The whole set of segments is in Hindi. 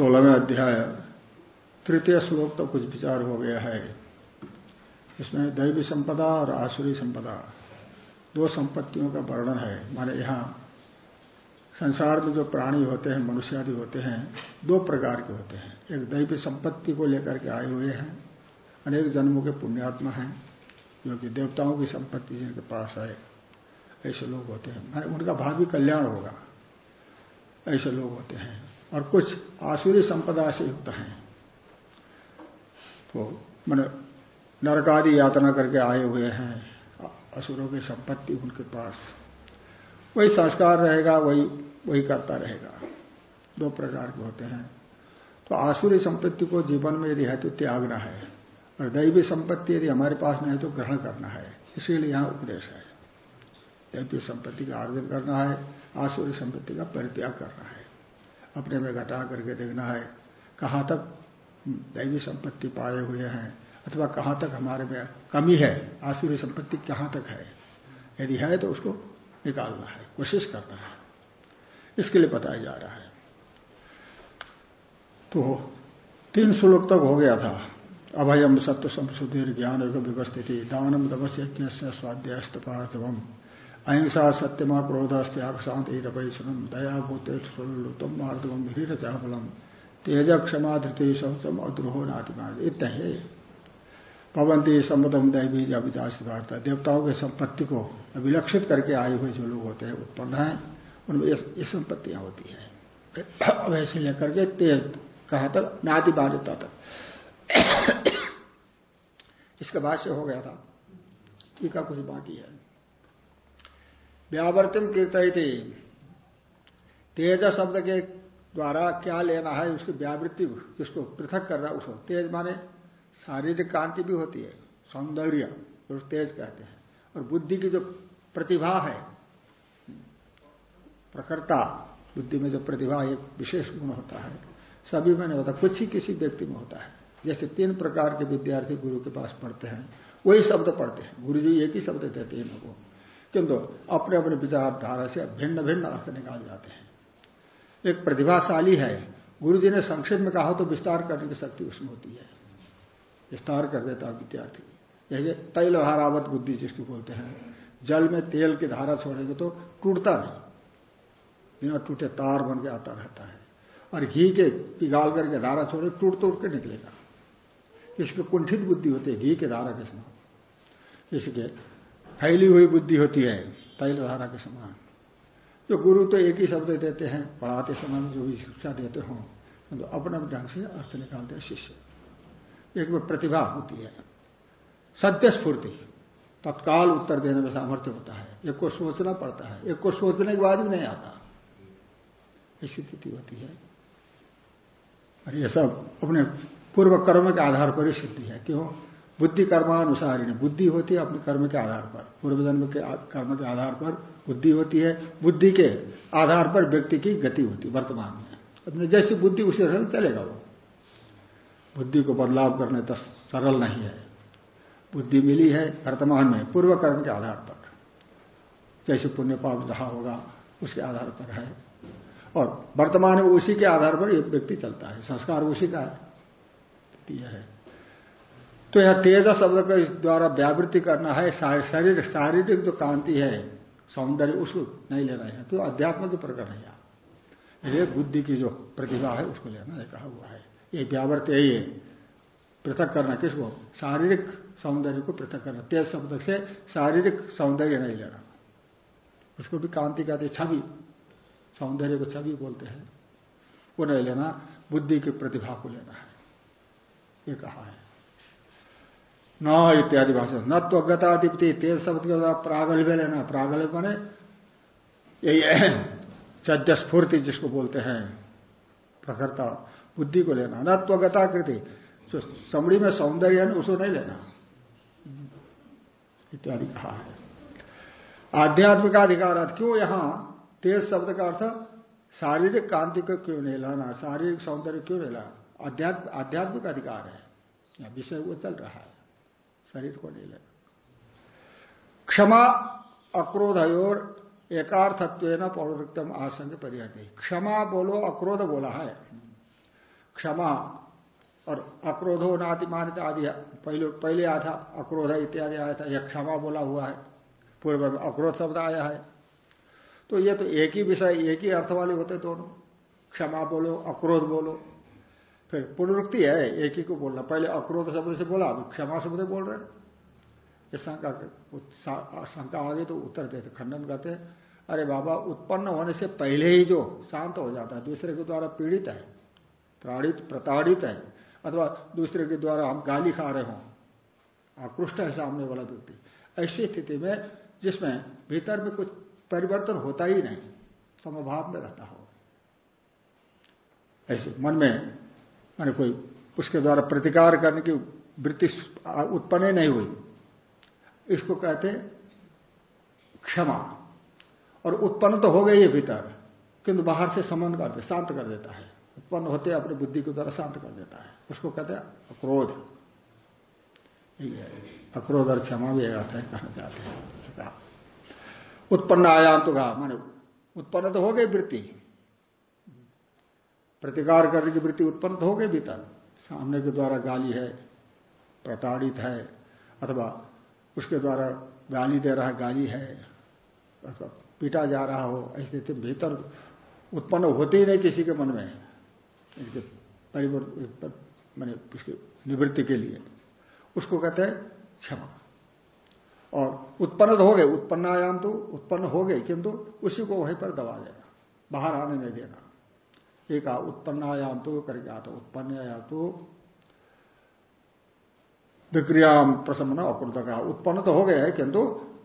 सोलहवें अध्याय, तृतीय श्लोक तो कुछ विचार हो गया है। इसमें दैवी संपदा और आसुरी संपदा, दो संपत्तियों का वर्णन है। माने यहाँ संसार में जो प्राणी होते हैं मनुष्य आदि होते हैं, दो प्रकार के होते हैं। एक दैवी संपत्ति को लेकर के आए हुए हैं, अनेक जन्मों के पुण्यात्मा हैं, जो कि देवताओं की संपत्ति जिनके पास आए, ऐसे लोग होते हैं। उनका भावी कल्याण होगा, ऐसे लोग होते हैं। और कुछ आसुरी संपदा से युक्त हैं। तो मैंने नरकादि यातना करके आए हुए हैं, असुरों की संपत्ति उनके पास। वही संस्कार रहेगा, वही वही करता रहेगा। दो प्रकार के होते हैं। तो आसुरी संपत्ति को जीवन में यदि है तो त्यागना है, और दैवी संपत्ति यदि हमारे पास नहीं है तो ग्रहण करना है। इसीलिए यहाँ उपदेश है। दैवी संपत्ति का आर्जन करना है, आसुरी संपत्ति का परित्याग करना है। अपने में घटा करके देखना है, कहाँ तक दैवी संपत्ति पाए हुए हैं, अथवा कहाँ तक हमारे में कमी है, आसुरी संपत्ति कहाँ तक है? यदि है तो उसको निकालना है, कोशिश करना है। इसके लिए बताया जा रहा है। तो तीन श्लोक तक हो गया था। अभयम सत्य संशुद्धि ज्ञान योग व्यवस्थिति दानम तपस्य स्वाध्यास्तपार्थवम अहिंसा, सत्यमा क्रोध त्याग शांति रवैषणम दया भूते स्वलुतम मार्दवम धीर चाफलम तेज क्षमा धृति शौचम अद्रोहो नातिमान इतना है पवंती सम्मतम दैवी या विचार वार्ता। देवताओं के संपत्ति को विलक्षित करके आए हुए जो लोग होते हैं उत्पन्न है, उनमें ये संपत्तियाँ होती है। ऐसे लेकर के तेज कहा तक नाति बाध्यता तक इसका भाष्य हो गया था। टीका कुछ बाकी है। व्यावर्तिम कीर्तयती तेज शब्द के द्वारा क्या लेना है, उसकी व्यावृत्ति जिसको पृथक कर रहा है, उसको तेज माने शारीरिक कांति भी होती है, सौंदर्य उसको तेज कहते हैं। और बुद्धि की जो प्रतिभा है, प्रकर्ता, बुद्धि में जो प्रतिभा एक विशेष गुण होता है, सभी में नहीं होता, कुछ ही किसी व्यक्ति में होता है। जैसे तीन प्रकार के विद्यार्थी गुरु के पास पढ़ते हैं, वही शब्द पढ़ते हैं। गुरु जी एक ही शब्द देते हैं इनको। किंतु अपने अपने विचारधारा से भिन्न भिन्न अर्थ निकाल जाते हैं। एक प्रतिभाशाली है। गुरु जी ने संक्षेप में कहा तो विस्तार करने की शक्ति उसमें होती है। विस्तार कर देता विद्यार्थी। जैसे तैल हारावत बुद्धि जिसकी बोलते हैं। जल में तेल की धारा छोड़ेंगे तो टूटता नहीं। बिना टूटे तार बन के आता रहता है। और घी के पिघाल करके धारा छोड़े टूट तोड़ के निकलेगा। इसकी कुंठित बुद्धि होती है, घी के धारा के समान। इसके फैली हुई बुद्धि होती है तैल धारा के समान। जो गुरु तो एक ही शब्द देते हैं, पढ़ाते समय जो भी शिक्षा देते हों तो अपने ढंग से अर्थ निकालते हैं शिष्य। एक में प्रतिभा होती है सत्य स्फूर्ति तत्काल उत्तर देने में सामर्थ्य होता है। एक को सोचना पड़ता है, एक को सोचने के बाद भी नहीं आता। ऐसी स्थिति होती है। और ये सब अपने पूर्व कर्म के आधार पर ही सिद्धि है। क्यों? बुद्धि कर्मानुसार बुद्धि होती है अपने कर्म के आधार पर। पूर्व जन्म के कर्म के आधार पर बुद्धि होती है। बुद्धि के आधार पर व्यक्ति की गति होती है, वर्तमान में। अपने जैसी बुद्धि उसी रंग चलेगा वो। बुद्धि को बदलाव करने तो सरल नहीं है। बुद्धि मिली है वर्तमान में, पूर्व कर्म के आधार पर। जैसे पुण्य पाप जहाँ होगा, उसके आधार पर है। और वर्तमान में उसी के आधार पर एक व्यक्ति चलता है। संस्कार उसी का है। यह है। तो यह तेज शब्द के द्वारा व्यावृत्ति करना है शरीर, शारीरिक जो कांति है, सौंदर्य, उसको नहीं लेना है। तो अध्यात्म के प्रकरण है ये बुद्धि की जो प्रतिभा है, उसको लेना है, कहा हुआ है। ये व्यावृत्ति यही है पृथक करना किसको? शारीरिक सौंदर्य को पृथक करना। तेज शब्द से शारीरिक सौंदर्य नहीं लेना। उसको भी कांति कहते छवि। सौंदर्य को छवि बोलते हैं। वो नहीं लेना, बुद्धि की प्रतिभा को लेना है। ये कहा है। न इत्यादि भाषा। न तो गताधिपति तेज शब्द के बाद प्रागल्भ लेना प्रागल्भ बने यही सद्य स्फूर्ति जिसको बोलते हैं, प्रखरता, बुद्धि को लेना। न त्वगता कृति जो समड़ी में सौंदर्य है उसको नहीं लेना। इत्यादि कहा है। आध्यात्मिक अधिकार क्यों यहाँ तेज शब्द का अर्थ शारीरिक कांति को क्यों नहीं लाना? शारीरिक सौंदर्य क्यों नहीं लाना? आध्यात्मिक अधिकार है। विषय वो चल रहा है। शरीर को नहीं लेना क्षमा अक्रोधयोर एकार्थत्व न पौरुक्तम आसंग परिहति क्षमा बोलो, अक्रोध बोला है। क्षमा और अक्रोधो नाति मान्यता आदि पहले पहले आया था, अक्रोध इत्यादि आया था, यह क्षमा बोला हुआ है। पूर्व में अक्रोध शब्द आया है। तो ये तो एक ही विषय, एक ही अर्थ वाले होते दोनों। क्षमा बोलो, अक्रोध बोलो। फिर पुनरुक्ति है, एक ही को बोलना। पहले अक्रोध शब्द से बोला, अब क्षमा शब्द बोल रहे ये शंका शंका आगे तो उत्तर देते, खंडन करते अरे बाबा, उत्पन्न होने से पहले ही जो शांत हो जाता है, दूसरे के द्वारा पीड़ित है ताड़ित प्रताड़ित है, अथवा दूसरे के द्वारा हम गाली खा रहे हों, आकृष्ट है सामने वाला व्यक्ति। ऐसी स्थिति में जिसमें भीतर में कुछ परिवर्तन होता ही नहीं, समभाव में रहता हो। ऐसे मन में माने कोई उसके द्वारा प्रतिकार करने की वृत्ति उत्पन्न नहीं हुई। इसको कहते क्षमा। और उत्पन्न तो हो गई है भीतर, किंतु बाहर से समन करते शांत कर देता है। उत्पन्न होते अपनी बुद्धि के द्वारा शांत कर देता है। उसको कहते हैं अक्रोध। अक्रोध और क्षमा भी अर्थ है, कहना चाहते हैं। उत्पन्न आयाम तो कहा, माने उत्पन्न तो हो गई वृत्ति। प्रतिकार करने की वृत्ति उत्पन्न तो हो गई भीतर। सामने के द्वारा गाली है, प्रताड़ित है, अथवा उसके द्वारा गाली दे रहा गाली है, अथवा पीटा जा रहा हो, ऐसे स्थिति भीतर उत्पन्न होते ही नहीं किसी के मन में, इनके परिवर्तन मैंने उसकी निवृत्ति के लिए। उसको कहते हैं क्षमा। और उत्पन्न तो हो गए, उत्पन्नायाम तो उत्पन्न हो गए, किंतु उसी को वहीं पर दबा देना, बाहर आने नहीं देना। एक उत्पन्नायाम तो करके आता उत्पन्नायाम तो विक्रियाम प्रसन्न अकृत का उत्पन्न तो हो गया है, किंतु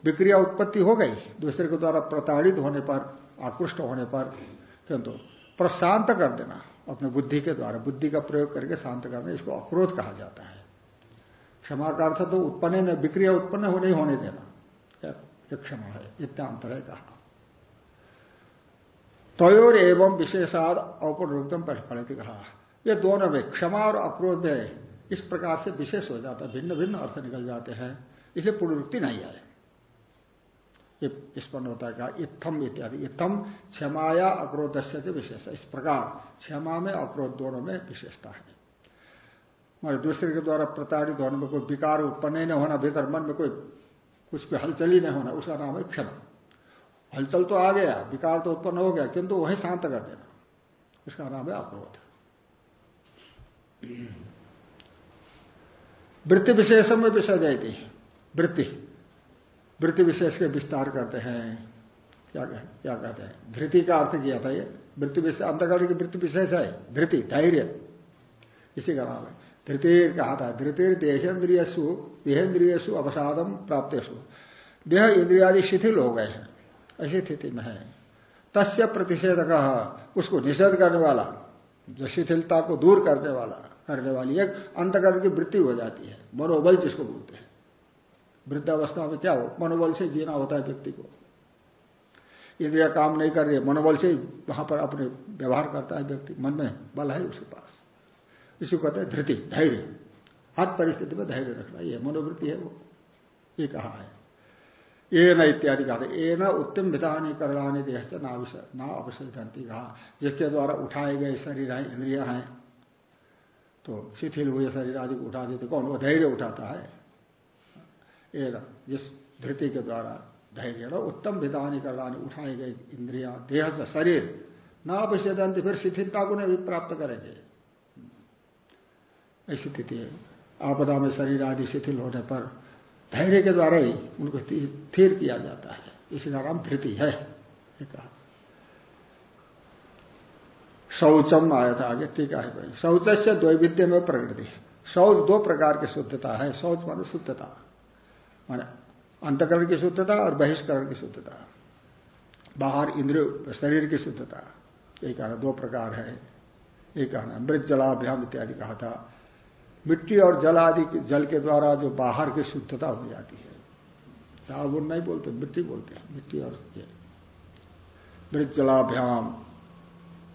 विक्रिया उत्पत्ति हो गई, दूसरे के द्वारा प्रताड़ित होने पर, आकृष्ट होने पर, किंतु प्रशांत कर देना, अपने बुद्धि के द्वारा, बुद्धि का प्रयोग करके शांत करना, इसको अक्रोध कहा जाता है। क्षमा का अर्थ तो उत्पन्न विक्रिया उत्पन्न हो, नहीं होने देना। क्षमा है, इतना अंतर है कहा। तयोर एवं विशेषाद औपरोक्तम फलित कहा। ये दोनों में क्षमा और अक्रोध में इस प्रकार से विशेष हो जाता है भिन्न भिन्न अर्थ निकल जाते हैं। इसे पुनरुक्ति नहीं आए। स्पन्न होता है इत्थम इत्यादि। इत्थम क्षमाया अक्रोध से विशेष। इस प्रकार क्षमा में अक्रोध दोनों में विशेषता है। हमारे दूसरे के द्वारा प्रताड़ित होने में कोई विकार उत्पन्न नहीं होना, भीतर मन में कोई कुछ भी हलचली नहीं होना, उसका नाम है क्षमा। हलचल तो आ गया, विकार तो उत्पन्न हो गया, किंतु वही शांत कर देना। इसका नाम है अक्रोध वृत्ति विशेष में विषय जाती है। वृत्ति। वृत्ति विशेष के विस्तार करते हैं। क्या क्या कहते हैं? धृति का अर्थ किया था ये। वृत्ति विशेष अंतकरण की वृत्ति विशेष है। धृति, धैर्य। इसी का नाम है। धृतिर कहा था। धृतिर देहेन्द्रियसु देहेन्द्रियसु अवसादम प्राप्तेशु देह इंद्रियादि शिथिल हो गए हैं। ऐसी स्थिति में है। तस्य प्रतिषेधक, उसको निषेध करने वाला, जो शिथिलता को दूर करने वाला, करने वाली एक अंतकरण की वृत्ति हो जाती है। मनोबल जिसको बोलते हैं। वृद्धावस्था में क्या हो? मनोबल से जीना होता है व्यक्ति को। इंद्रिया काम नहीं कर रही मनोबल से वहाँ पर अपने व्यवहार करता है व्यक्ति। मन में बल है उसके पास। इसी को कहते हैं धृति, धैर्य। हर परिस्थिति में धैर्य रखना यह मनोवृत्ति है वो। ये कहा है। ये न इत्यादि कहा ये न उत्तम विधानी करवाने देह से ना धरती कहा जिसके द्वारा उठाए गए शरीर है, इंद्रिया हैं तो शिथिल हुए शरीर आदि को उठा देते कौन वो धैर्य उठाता है? ये जिस धृति के द्वारा धैर्य न उत्तम विधानी करवाने उठाए गए इंद्रिया देह से शरीर, ना अवश्य फिर शिथिलता को नहीं प्राप्त करेंगे। ऐसी स्थिति है। आपदा में शरीर आदि शिथिल होने पर धैर्य के द्वारा ही उनको स्थिर किया जाता है। इसी का नाम धृति है कहा। शौचम आया था आगे टीका है भाई। शौच से द्वैविध्य में प्रकृति शौच दो प्रकार की शुद्धता है, शौच मान शुद्धता। माने अंतकरण की शुद्धता और बहिष्करण की शुद्धता। बाहर इंद्रिय, शरीर की शुद्धता। यही कारण दो प्रकार है। ये कहना मृत, जलाभ्याम इत्यादि कहा था। मिट्टी और जल आदि जल के द्वारा जो बाहर की शुद्धता हो जाती है। साबुन नहीं बोलते, मिट्टी बोलते हैं। मिट्टी और मृत जलाभ्याम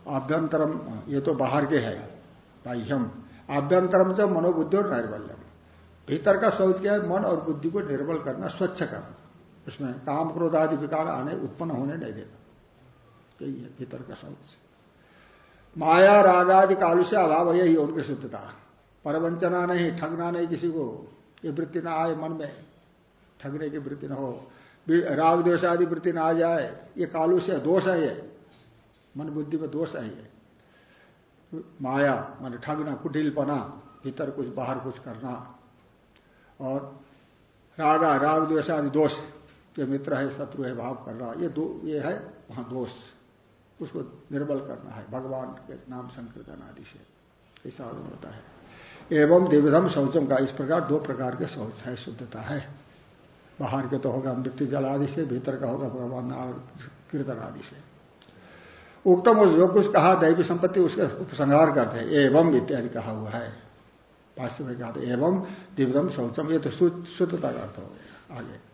आभ्यंतरम, ये तो बाहर के है। बाह्यम। आभ्यंतरम जब मनोबुद्धि और नैर्बल्यम। भीतर का शौच क्या है? मन और बुद्धि को निर्बल करना, स्वच्छ करना। उसमें काम क्रोध आदि विकार आने, उत्पन्न होने नहीं देना यही है, भीतर का शौच। माया, राग आदि कालु से अभाव यही उनकी शुद्धता। परवंचना नहीं, ठगना नहीं किसी को। ये वृत्ति ना आए मन में। ठगने की वृत्ति ना हो। राग द्वेष आदि वृत्ति ना आ जाए, ये कालू से दोष है ये। मन बुद्धि में दोष है ये। माया, मान ठगना, कुटिलपना, भीतर कुछ, बाहर कुछ करना। और रागा राग द्वेष आदि दोष, ये मित्र है, शत्रु है, भाव कर रहा ये दो, ये है, वहाँ दोष। उसको निर्बल करना है, भगवान के नाम संकीर्तन आदि से। ऐसा होता है। एवं देवधम शौचम का इस प्रकार दो प्रकार के शौच है, शुद्धता है। बाहर के तो होगा मृत्यु जल आदि से, भीतर का होगा भगवान कीर्तन आदि से। उक्तम उत्तम जो कुछ कहा, दैवी संपत्ति, उसका उपसंहार करते हैं। एवं इत्यादि कहा हुआ है। भाष्य में कहा एवं दिवदम शौचम, ये तो शुद्धता का अर्थ हो गया आगे।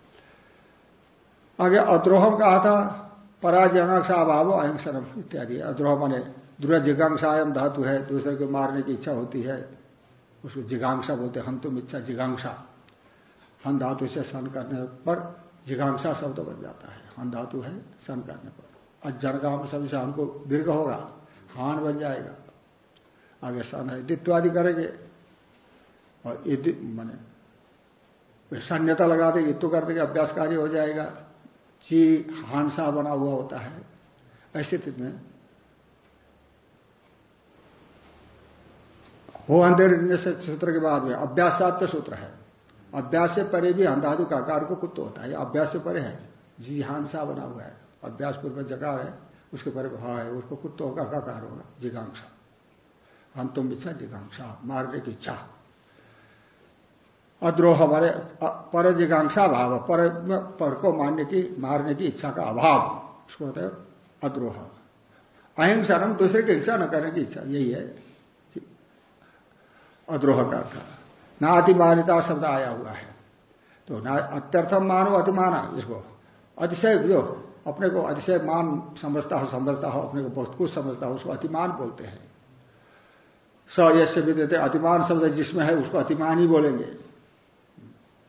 आगे अद्रोहम कहा था पराजनाक्षा अभाव अहिंसनम इत्यादि। अद्रोह माने दुर्गा जिगांसायम धातु है, दूसरे को मारने की इच्छा होती है। उसको जिगांसा बोलते हम तुम मिच्छा जिगांसा। हन धातु से सन करने पर जिगांसा शब्द बन जाता है। हन धातु है सन करने पर। जनकाम शब्द से हमको दीर्घ होगा, हान बन जाएगा। आगे सन है दित्वादि करेंगे। और मैंने सन्यता लगा देंगे तो कर देंगे अभ्यास कार्य हो जाएगा। ची हानसा बना हुआ होता है। ऐसी स्थिति में हो अंधेर सूत्र के बाद में अभ्यासात सूत्र है। अभ्यास से परे भी अंधाधु का कार को कुत्तो होता है अभ्यास से परे है। जी हानसा बना हुआ है, अभ्यास पूर्व जकार है, उसके परे हा है, उसको कुत्तो होगा कार होगा जिगांसा हम तुम इच्छा जिगांसा मारने की इच्छा। अद्रोह हमारे पर जिगांसा भाव, पर पर को मारने की मारने की इच्छा का अभाव, उसको होता है अद्रोह। अहिंसा हम दूसरे की इच्छा न करने की इच्छा, यही है। अद्रोह का अर्थ। नातिमानिता शब्द आया हुआ है। तो ना अत्यर्थम मानो अतिमाना, इसको अतिशय जो अपने को अतिशय मान समझता हो समझता हो, अपने को बहुत कुछ समझता हो, उसको अतिमान बोलते हैं। स यश भी देते अतिमान शब्द जिसमें है, उसको अतिमान ही बोलेंगे।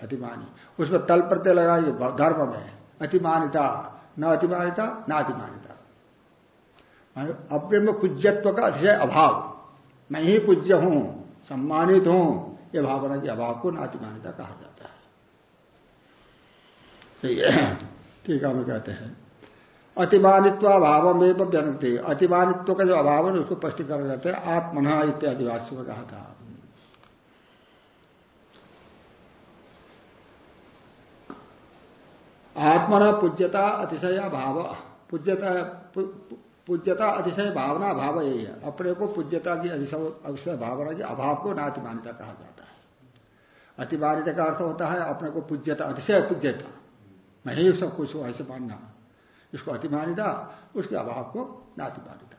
अतिमानी। उसमें तल प्रत्यय लगाएँगे धर्म में अतिमानिता, न अतिमानिता न अतिमानिता। अपने में पूज्यत्व का अतिशय अभाव। मैं ही पूज्य हूँ। सम्मानित हूँ, यह भावना के अभाव को नातिमानिता कहा जाता है। ठीक है हम कहते हैं, अतिमानित्व अभाव में अतिमानित्व का जो अभाव है उसको स्पष्टीकरण करते हैं, आत्मना इत्यादि वाष्य में कहा था। आत्मना पूज्यता, अतिशय भाव, पूज्यता पूज्यता अतिशय भावना भाव यही है। अपने को पूज्यता की अतिशय भावना की अभाव को नातिमान्यता कहा जाता है। अतिमान्यता का अर्थ होता है अपने को पूज्यता, अतिशय पूज्यता। मैं ही सब कुछ हूँ, ऐसे मानना इसको अतिमान्यता उसके अभाव को नातिमान्यता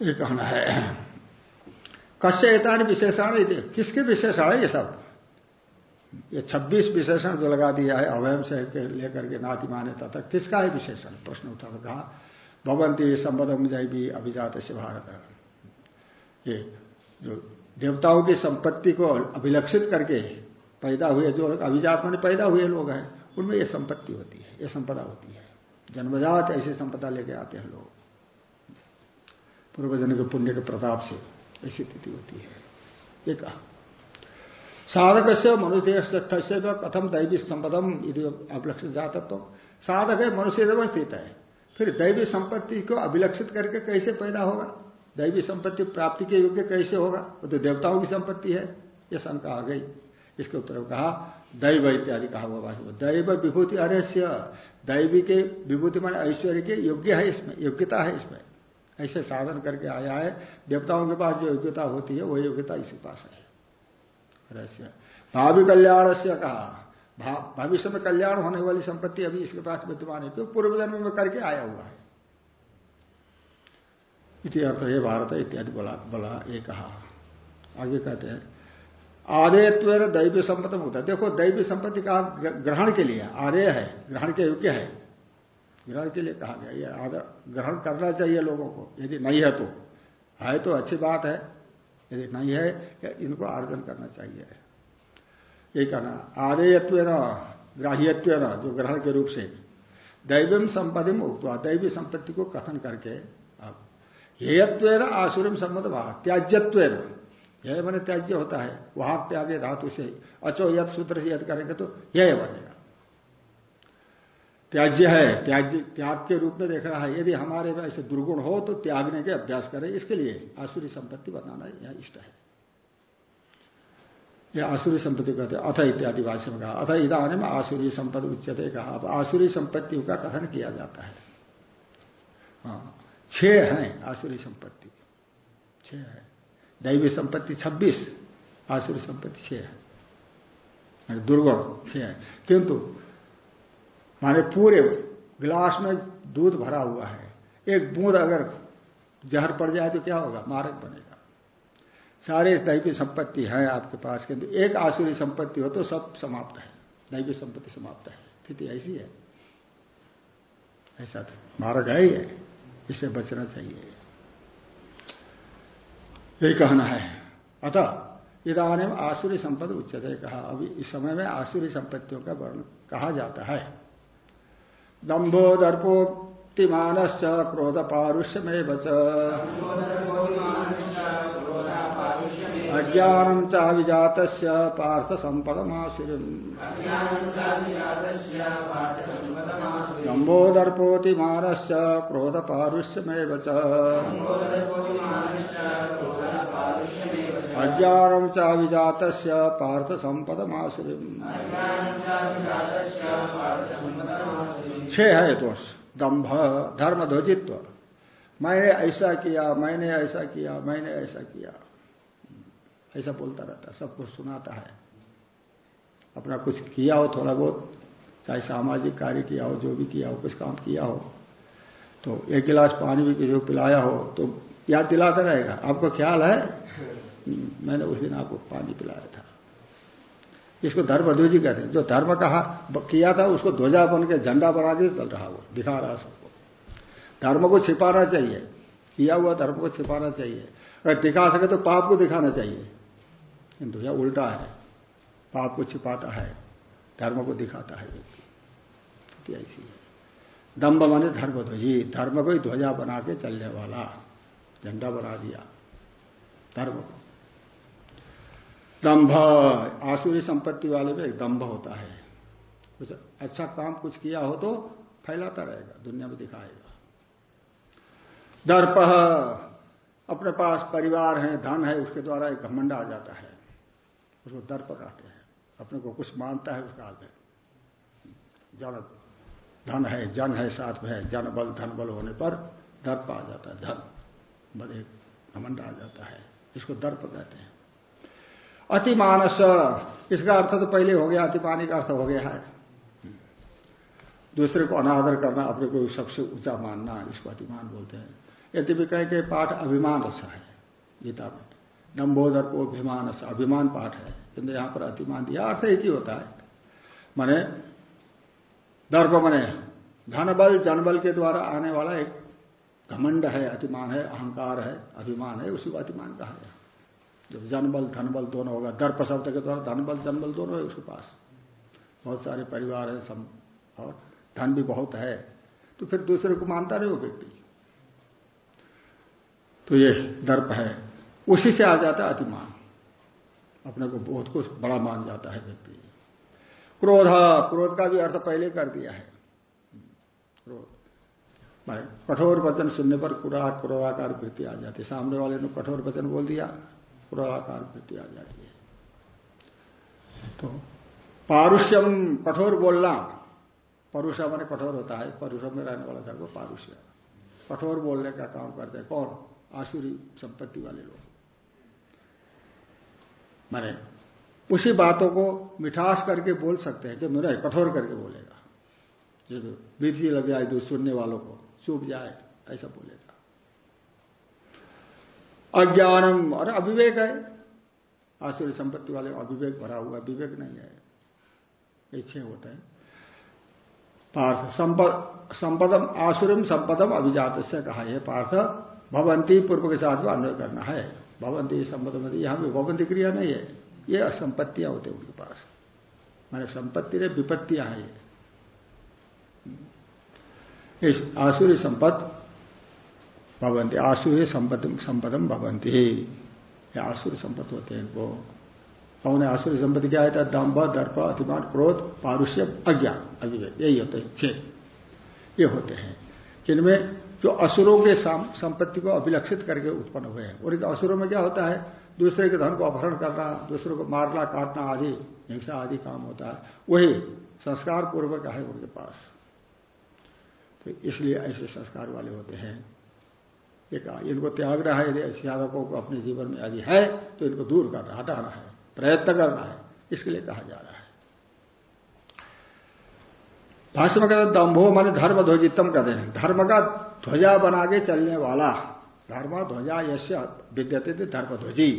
ये कहना है। कश्य एता विशेषण किसके विशेषण है ये सब? ये 26 विशेषण जो लगा दिया है अवयम से लेकर के नाति माने तक किसका है विशेषण? प्रश्न उठा तो कहा, भगवंती संबदम भी अभिजात से भारत। ये जो देवताओं की संपत्ति को अभिलक्षित करके पैदा हुए, जो अभिजात माने पैदा हुए लोग हैं, उनमें ये संपत्ति होती है, ये संपदा होती है। जन्मजात ऐसी संपदा लेके आते हैं लोग। पूर्वजन के पुण्य के प्रताप से ऐसी स्थिति होती है। ये कहा। साधक से मनुष्य कथम दैवी संपदम यदि अभिलक्षित जाता तो साधक है मनुष्य जब स्थित है। फिर दैवी संपत्ति को अभिलक्षित करके कैसे पैदा होगा? दैवी संपत्ति प्राप्ति के योग्य कैसे होगा? वो तो देवताओं की संपत्ति है। ये शंका आ गई। इसके उत्तर कहा, दैव इत्यादि कहा हुआ भाषा दैव विभूति अरस्य। दैवी के विभूति मान ऐश्वर्य के योग्य है इसमें, योग्यता है इसमें। ऐसे साधन करके आया है। देवताओं के पास जो योग्यता होती है वही योग्यता इसी पास है। रहस्य। भावी कल्याण से कहा भविष्य में कल्याण होने वाली संपत्ति अभी इसके पास विद्यमान है, क्यों पूर्व जन्म में करके आया हुआ है? इति अर्थ ये भारत इत्यादि बोला बोला ये कहा। आगे कहते हैं आदेत्व दैवी संपत्ति होता है देखो दैवी संपत्ति कहा ग्रहण के लिए, आदेय है, ग्रहण के योग्य है। ग्रहण के लिए कहा गया, ये आदर, ग्रहण करना चाहिए लोगों को, यदि नहीं है तो। है तो अच्छी बात है यदि नहीं है इनको आर्जन करना चाहिए। ये कहना आदेयत्व न ग्राह्यत्व न जो ग्रहण के रूप से दैवम संपत्ति में उगता दैवी संपत्ति को कथन करके, अब हेयत्व आसुरम संबंध भाव त्याज्यत्व यह मैंने त्याज्य होता है, वहाँ त्यागे धातु से, अचो यद सूत्र से यद करेंगे तो यह बनेगा। त्याज्य है, त्याज्य, त्याग के रूप में देख रहा है। यदि हमारे में ऐसे दुर्गुण हो तो त्यागने के अभ्यास करें। इसके लिए आसुरी संपत्ति बताना यह इष्ट है। यह आसुरी संपत्ति कहते अथ इत्यादि भाष्य में कहा, अथ इधान में आसुरी संपत्ति उच्चते कहा। अब आसुरी संपत्ति का कथन किया जाता है। हाँ छह है आसुरी संपत्ति। छह है। दैवी संपत्ति छब्बीस, आसुरी संपत्ति छह है। दुर्गुण छह है। किंतु माने पूरे गिलास में दूध भरा हुआ है। एक बूंद अगर जहर पड़ जाए तो क्या होगा? मारक बनेगा। सारे दैवी संपत्ति है आपके पास किंतु एक आसुरी संपत्ति हो तो सब समाप्त है। दैवी संपत्ति समाप्त है। स्थिति ऐसी है। ऐसा तो मारक है ही है। इससे बचना चाहिए। यही कहना है। अतः इधानी आसुरी संपत्ति उच्चते कहा। अभी इस समय में आसुरी संपत्तियों का वर्णन कहा जाता है। दम्भो दर्पोक्तिमान क्रोध पारुष्य में बच पार्थ संपदमाशिरी दम्भो दर्पोतिमान क्रोध पारुष्य अज्ञानम चा पार्थ संपद संपदमाशिरी छह है दोष। दंभ धर्म, ध्वजित्व। मैंने ऐसा किया, मैंने ऐसा किया, मैंने ऐसा किया। ऐसा बोलता रहता सब कुछ सुनाता है। अपना कुछ किया हो थोड़ा बहुत, चाहे सामाजिक कार्य किया हो, जो भी किया हो, कुछ काम किया हो तो एक गिलास पानी भी किसी को पिलाया हो तो याद दिलाता रहेगा। आपको ख्याल है? मैंने उस दिन आपको पानी पिलाया था। इसको धर्म ध्वजी कहते हैं। जो धर्म कहा किया था, उसको ध्वजा बन के झंडा बना के चल रहा वो, दिखा रहा सबको। धर्म को छिपाना चाहिए। किया हुआ धर्म को छिपाना चाहिए। अगर दिखा सके तो पाप को दिखाना चाहिए। किंतु यह उल्टा है। पाप को छिपाता है। धर्म को दिखाता है। व्यक्ति ऐसी है। दम्ब माने धर्म ध्वजी धर्म को ही ध्वजा बना के चलने वाला। झंडा बना दिया। धर्म को। दंभ, आसुरी संपत्ति वाले में एक दंभ होता है। कुछ अच्छा काम कुछ किया हो तो फैलाता रहेगा, दुनिया में दिखाएगा। दर्प, अपने पास परिवार है, धन है, उसके द्वारा एक घमंड आ जाता है। उसको दर्प कहते हैं। अपने को कुछ मानता है, उसका काल जन, धन है, जन है, साथ में है, जन बल, धन बल होने पर दर्प आ जाता है, धन बल एक घमंड आ जाता है। इसको दर्प कहते हैं। अतिमानस। इसका अर्थ तो पहले हो गया, अतिमानी का अर्थ हो गया है। दूसरे को अनादर करना अपने को सबसे ऊँचा मानना, इसको अतिमान बोलते हैं। यदि भी कह के पाठ अभिमान अच्छा है, गीता में। दम्बोदर को अभिमान अभिमान पाठ है। किंतु यहाँ पर अतिमान दिया, अर्थ एक ही होता है। माने, दर्प मने धन बल जनबल के द्वारा आने वाला एक घमंड है, अतिमान है, अहंकार है, अभिमान है, उसी को अतिमान कहा गया। जब जनबल, धनबल दोनों होगा। दर्प शब्द के द्वारा धनबल, जनबल दोनों है उसके पास। बहुत सारे परिवार है सम और धन भी बहुत है। तो फिर दूसरे को मानता नहीं वो व्यक्ति। तो ये दर्प है। उसी से आ जाता है अतिमान। अपने को बहुत कुछ बड़ा मान जाता है व्यक्ति। क्रोध क्रोध का भी अर्थ पहले कर दिया है। क्रोध। कठोर वचन सुनने पर कुरा क्रोधाकार वृत्ति आ जाती सामने वाले ने कठोर वचन बोल दिया। क्रोधाकार वृत्ति आ जाती है। तो पारुष्यम कठोर बोलना। परुषा मैंने कठोर होता है। परुषम में रहने वाला था वो पारुष्य। कठोर बोलने का काम करते हैं। कौन? आसुरी संपत्ति वाले लोग। माने उसी बातों को मिठास करके बोल सकते हैं कि मेरा कठोर करके बोलेगा। जब बीती लग जाए दूध सुनने वालों को चुप जाए ऐसा बोलेगा। अज्ञानम। और अविवेक है। आसुरी संपत्ति वाले अविवेक भरा हुआ विवेक नहीं है। इच्छे होता है। पार्थ, संपद, संपदम, आसुरम संपदम अभिजात से कहा है। पार्थ, भवंती पूर्व के साथ में अन्वय करना है। भवंती संपदम यहाँ भी भवंती क्रिया नहीं है, ये संपत्तियाँ होते उनके पास। मैंने संपत्ति ने विपत्तियाँ हैं ये। आसुरी संपद भवंती आसुरी संपद संपदम भवंती आसुरी संपत्ति होते हैं वो। कौन है आसुरी संपत्ति क्या है? दम्भ, दर्प अतिमान क्रोध, पारुष्य, अज्ञान। अभिवेक यही होते हैं। छह। ये होते हैं। जिनमें जो असुरों के संपत्ति को अभिलक्षित करके उत्पन्न हुए हैं। और असुरों में क्या होता है? दूसरे के धन को अपहरण करना, दूसरों को मारना, काटना आदि, हिंसा आदि काम होता है। वही संस्कार पूर्वक है उनके पास। तो इसलिए ऐसे संस्कार वाले होते हैं। एक इनको त्याग रहा है साधकों को अपने जीवन में यदि है तो इनको दूर करना, हटाना है, प्रयत्न करना है, इसके लिए कहा जा रहा है। भाष्य में कहते दम्भो माने धर्म ध्वजितम कहते हैं। धर्म का ध्वजा बना के चलने वाला, धर्म ध्वजा यश विद्यते थे धर्म ध्वजी।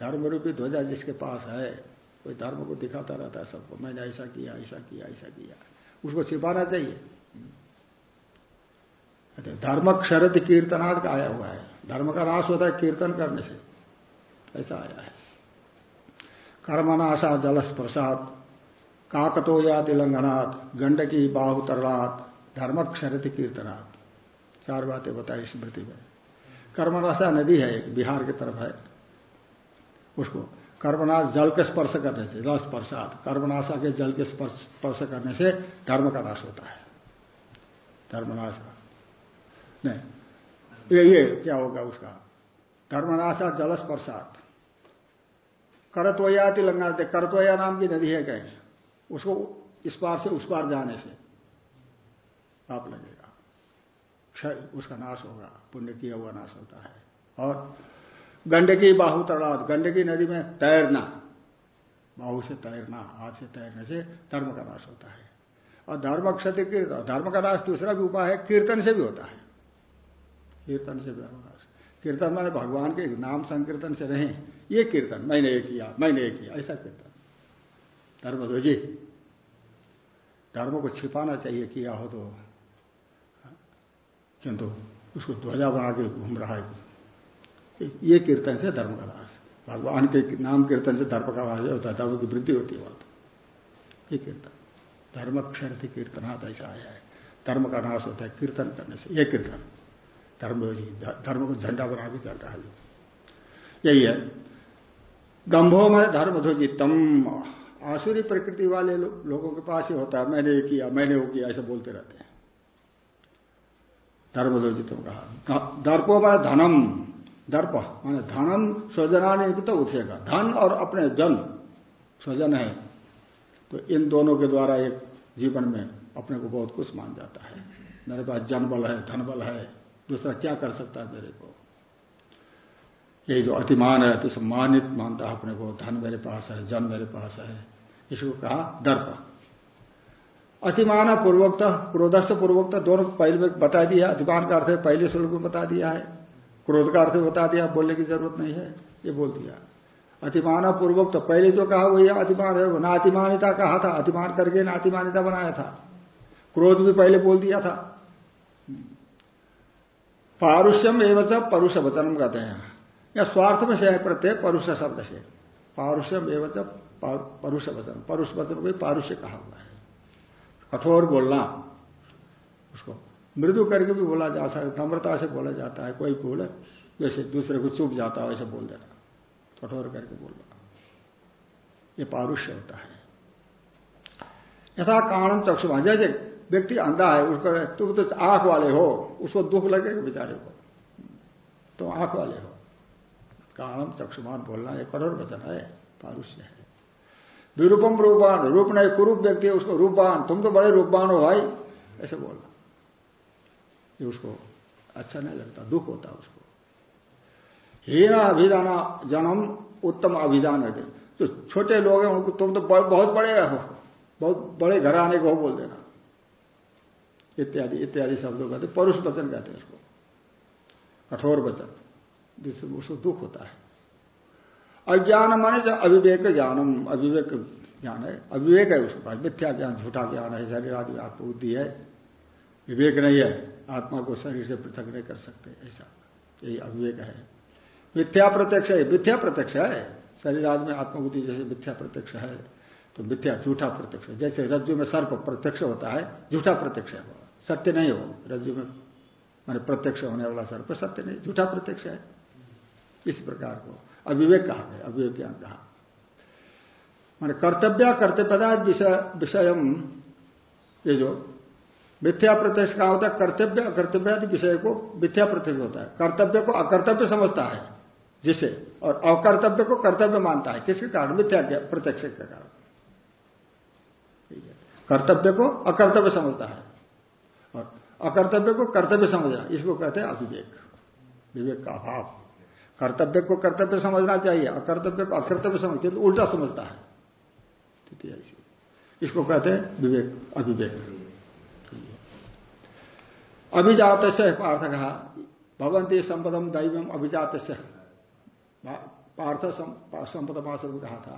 धर्म रूपी ध्वजा जिसके पास है, कोई धर्म को दिखाता रहता है सबको, मैंने ऐसा किया ऐसा किया ऐसा किया। उसको छिपाना चाहिए। धर्म क्षरत का आया हुआ है। धर्म का नाश होता है कीर्तन करने से। ऐसा आया है। कर्मनाशा जल स्पर्शात काकतो या तिलंगनाथ गंडकी बाहु तरणात धर्म क्षरत कीर्तनाथ चार बातें बताई स्मृति में। कर्मनाशा नदी है बिहार की तरफ़ है। उसको कर्मनाश जल के स्पर्श करने से जल स्पर्शात कर्मनाशा के जल के स्पर्श करने से धर्म का नाश होता है। धर्मनाश का। नहीं ये ये क्या होगा उसका धर्मनाशा जल स्पर्शात करतोया तिलंगा करतोया नाम की नदी है कहीं उसको इस पार से उस पार जाने से पाप लगेगा क्षय उसका नाश होगा पुण्य किया हुआ नाश होता है और गंडकी बाहु तड़ाव गंडकी नदी में तैरना बाहु से तैरना हाथ से तैरने से धर्म का नाश होता है और धर्म क्षति धर्म का नाश दूसरा भी उपाय है कीर्तन से भी होता है कीर्तन से नाश कीर्तन माने भगवान के नाम संकीर्तन से रहे ये कीर्तन, मैंने ये किया, मैंने ये किया, ऐसा कीर्तन। धर्म ध्वजी धर्म को छिपाना चाहिए, किया हो तो। किंतु उसको ध्वजा बना के घूम रहा है। ये कीर्तन से धर्म का नाश भगवान के नाम कीर्तन से धर्म का नाश होता है धर्म की वृद्धि होती है बात ये कीर्तन, धर्म क्षरति कीर्तनाथ ऐसा आया है। धर्म का नाश होता है कीर्तन करने से। ये कीर्तन। धर्म धर्म को झंडा बना के चल रहा है। यही है। गंभो में धर्म ध्वजितम। आसुरी प्रकृति वाले लो, लोगों के पास ही होता है। मैंने ये किया मैंने वो किया ऐसा बोलते रहते हैं। धर्मदोजित कहा। दर्पो माने धनम। दर्प माने धनम स्वजना तो उठेगा। धन और अपने जन स्वजन है। तो इन दोनों के द्वारा एक जीवन में अपने को बहुत कुछ मान जाता है। मेरे पास जन बल है धन बल है। दूसरा क्या कर सकता है मेरे को? ये जो अतिमान है तो सम्मानित मानता है अपने को, धन मेरे पास है, जन मेरे पास है। इसको कहा दर्प। अतिमान पूर्वोक्त, क्रोधस्थ पूर्वोक्त, दोनों पहले में बता दिया। अतिमान का अर्थ पहले श्लोक में बता दिया है। क्रोध का अर्थ बता दिया, बोलने की ज़रूरत नहीं है, ये बोल दिया। अतिमान पूर्वोक्त, पहले जो कहा वही अतिमान है। वो नातिमानिता कहा था, अतिमान करके नातिमानिता बनाया था। क्रोध भी पहले बोल दिया था। पारुष्यम एवं परुष वचनम कहते हैं। या स्वार्थ में से है प्रत्यय, परुष शब्द से। पारुष्यम एवं परुष वचन परुष वचन को पारुष्य कहा हुआ है। कठोर बोलना, उसको मृदु करके भी बोला जा सकता नम्रता से बोला जाता है, कोई बोले जैसे दूसरे को चुप जाता है, वैसे बोल देना। कठोर करके बोलना ये पारुष्य होता है। यथा कारण चक्षुमा जैसे व्यक्ति अंधा है, उसको तुम तो आँख वाले हो। उसको दुख लगेगा बेचारे को। तो आँख वाले हो। काणम चक्षुमान बोलना ये कठोर वचन है, पारुष्य है। विरूपम रूपान, रूप नहीं, कुरूप व्यक्ति है, उसको रूपवान तुम तो बड़े रूपवान हो भाई। ऐसे बोलना। ये उसको अच्छा नहीं लगता, दुख होता उसको। हीना अभिधान जन्म उत्तम अभिधान है। जो छोटे लोग हैं, उनको तुम तो बहुत बड़े हो, बहुत बड़े घर आने को बोल देना। इत्यादि इत्यादि शब्दों कहते परुष वचन कहते हैं उसको। कठोर वचन, जिससे उसको दुख होता है। अज्ञान माने जो अविवेक ज्ञानम, अविवेक ज्ञान है। अविवेक है उसके पास। मिथ्या ज्ञान, झूठा ज्ञान है। शरीर आदि आत्मबुद्धि है। विवेक नहीं है। आत्मा को शरीर से पृथक नहीं कर सकते। ऐसा। यही अविवेक है। मिथ्या प्रत्यक्ष है। मिथ्या प्रत्यक्ष है। शरीर आदि में आत्मबुद्धि जैसे मिथ्या प्रत्यक्ष है तो मिथ्या, झूठा प्रत्यक्ष जैसे रज्जु में सर्प प्रत्यक्ष होता है, झूठा प्रत्यक्ष है सत्य नहीं हो रज्जु में मैंने प्रत्यक्ष होने वाला सर्प सत्य नहीं, झूठा प्रत्यक्ष है। इस प्रकार को अविवेक कहा गया, अविवेक ज्ञान कहा। मान कर्तव्य कर्तव्यता विषय ये जो मिथ्या प्रत्यक्ष कहा होता है, कर्तव्य अकर्तव्य विषय को मिथ्या प्रत्यक्ष होता है। कर्तव्य को अकर्तव्य समझता है जिसे, और अकर्तव्य को कर्तव्य मानता है। किसके कारण? मिथ्या प्रत्यक्ष के कारण। कर्तव्य को अकर्तव्य समझता है। और अकर्तव्य को कर्तव्य समझना, इसको कहते हैं अविवेक विवेक का अभाव। कर्तव्य को कर्तव्य समझना चाहिए, अकर्तव्य को अकर्तव्य समझते तो उल्टा समझता है। इसको कहते हैं विवेक अविवेक अभिजात से पार्थ कहा भवंती संपदम दैवम अभिजात से पार्थ संपद मासर कहा था।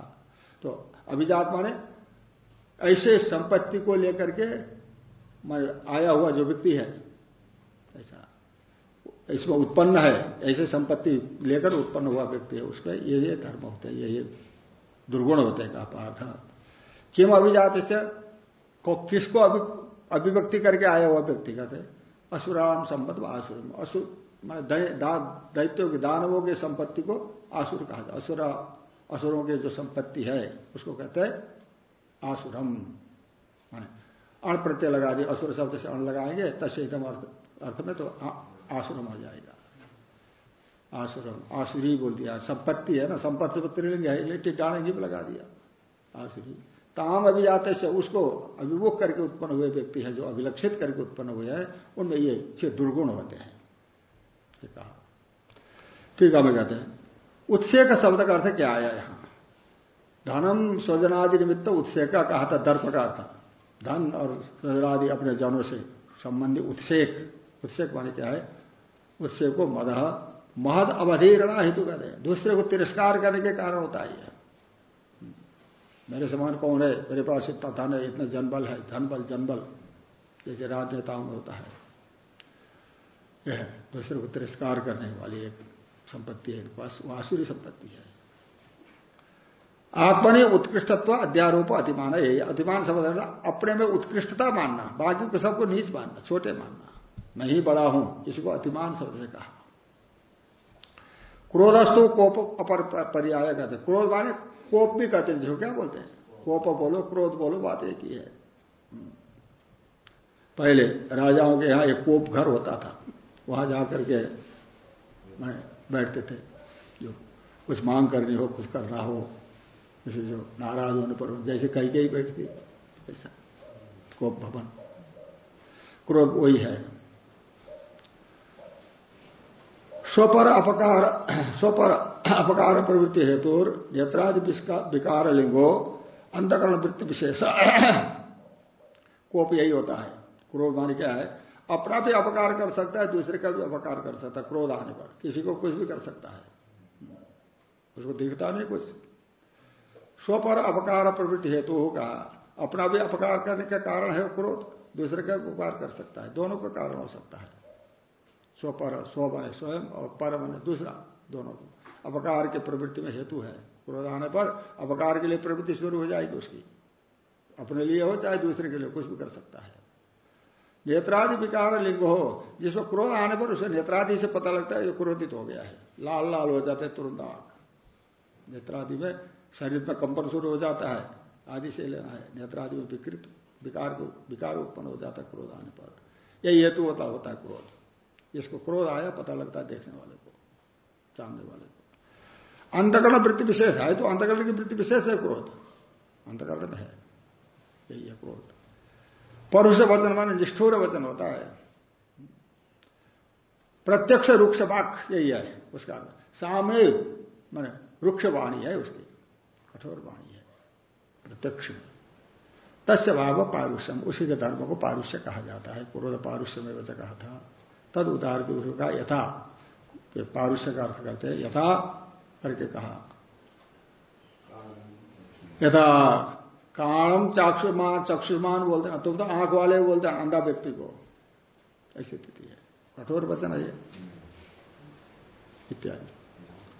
तो अभिजात माने ऐसे संपत्ति को लेकर के आया हुआ जो व्यक्ति है, ऐसा। इसमें उत्पन्न है, ऐसे संपत्ति लेकर उत्पन्न हुआ व्यक्ति है, उसका ये ये धर्म होते हैं, ये ये दुर्गुण होते हैं पार्थ किम अभिजात से, को किसको अभिव्यक्ति करके आया हुआ व्यक्ति, कहते असुराम संपद आसुर। असुर मैं दैत्यों की, दानवों की संपत्ति को आसुर कहा जाए असुरा, असुरों की जो संपत्ति है, उसको कहते हैं आसुरम। माने अण प्रत्यय लगा दिए असुर शब्द से अण लगाएँगे तस्म अर्थ, अर्थ में तो आसुरम हो जाएगा। आसुरम आसुरी बोल दिया संपत्ति है ना संपत्ति को त्रिलिंग है इलेक्ट्रिक डाणे लगा दिया आसुरी। ताम अभिजात से उसको अभिमुख करके उत्पन्न हुए व्यक्ति है जो अभिलक्षित करके उत्पन्न हुए हैं उनमें ये छह दुर्गुण होते हैं। कहा। ठीक है कहते हैं उत्से का शब्द का अर्थ क्या आया यहाँ? धनम स्वजनादि निमित्त उत्सेक का कहा था दर्प का अर्थ। धन और स्वजनादि अपने जनों से संबंधी उत्सेक उत्सेक माने क्या है? उत्सेक को मद। महद अवधिरणा हेतु कहते हैं। दूसरे को तिरस्कार करने के कारण होता है मेरे समान कौन है? मेरे पास इतना धन है, इतना जनबल है, धनबल, जनबल। जैसे राजनेताओं में होता है। यह दूसरे को तिरस्कार करने वाली एक संपत्ति है। इनके पास वो आसुरी संपत्ति है। आत्मनि उत्कृष्टत्व अध्यारोप अतिमान है। अतिमान समझ अपने में उत्कृष्टता मानना, बाकी को सबको नीच मानना, छोटे मानना। मैं ही बड़ा हूँ, इसको अतिमान से कहा। क्रोधस्तु कोप अपर पर्याय कहते क्रोध माने कोप भी कहते जिसको क्या बोलते हैं? कोप बोलो, क्रोध बोलो, बात एक ही है। पहले राजाओं के यहाँ एक कोप घर होता था। वहाँ जाकर के बैठते थे। जो कुछ मांग करनी हो, कुछ करना हो जैसे जो नाराज़ होने पर जैसे कहीं कहीं बैठती ऐसा। कोप भवन। क्रोध वही है। स्वपर अपकार स्वपर अपकार प्रवृत्ति हेतु यत्रादि विकार लिंगो, अंतकरण वृत्ति विशेष। कोप यही होता है। क्रोध मानी क्या है? अपना भी अपकार कर सकता है, दूसरे का भी अपकार कर सकता है, क्रोध आने पर। किसी को कुछ भी कर सकता है। उसको दिखता नहीं कुछ। स्व पर अपकार प्रवृत्ति हेतु होगा। अपना भी अपकार करने का कारण है क्रोध, दूसरे का उपकार कर सकता है। दोनों का कारण हो सकता है। स्व पर स्व बने स्वयं और पर बने दूसरा दोनों को। अपकार के प्रवृत्ति में हेतु है। क्रोध आने पर अपकार के लिए प्रवृत्ति शुरू हो जाएगी उसकी। अपने लिए हो चाहे दूसरे के लिए कुछ भी कर सकता है। नेत्रादि विकार लिंग हो, जिसमें क्रोध आने पर उसे नेत्रादि से पता लगता है ये क्रोधित हो गया है। लाल लाल हो जाते तुरंत आँख। नेत्रादि में शरीर में कंपन शुरू हो जाता है, आदि से लेना है नेत्रादि में विकृत विकार को, विकार उत्पन्न हो जाता है क्रोध आने पर। यही हेतु होता होता है क्रोध। इसको क्रोध आया, पता लगता है देखने वाले को सामने वाले को। अंतकरण वृत्ति विशेष है तो अंतकरण की वृत्ति विशेष है क्रोध। अंतकरण है, यही है क्रोध। परुष वचन माने निष्ठुर वचन होता है। प्रत्यक्ष रुक्ष वाक यही है, उसका सामने माने रुक्ष वाणी है उसकी। कठोर वाणी है, प्रत्यक्ष तस्य भाव पारुष्यम उसी के धर्म को पारुष्य कहा जाता है। क्रोध पारुष्य में वजह कहा था। तद उदार के यथा पारुष्य का अर्थ करते हैं, यथा करके कहा। यथा काणम चाक्षुमान चक्षुमान बोलते हैं तुम तो आँख वाले बोलते हैं, अंधा व्यक्ति को। ऐसी स्थिति है। कठोर वचन है इत्यादि।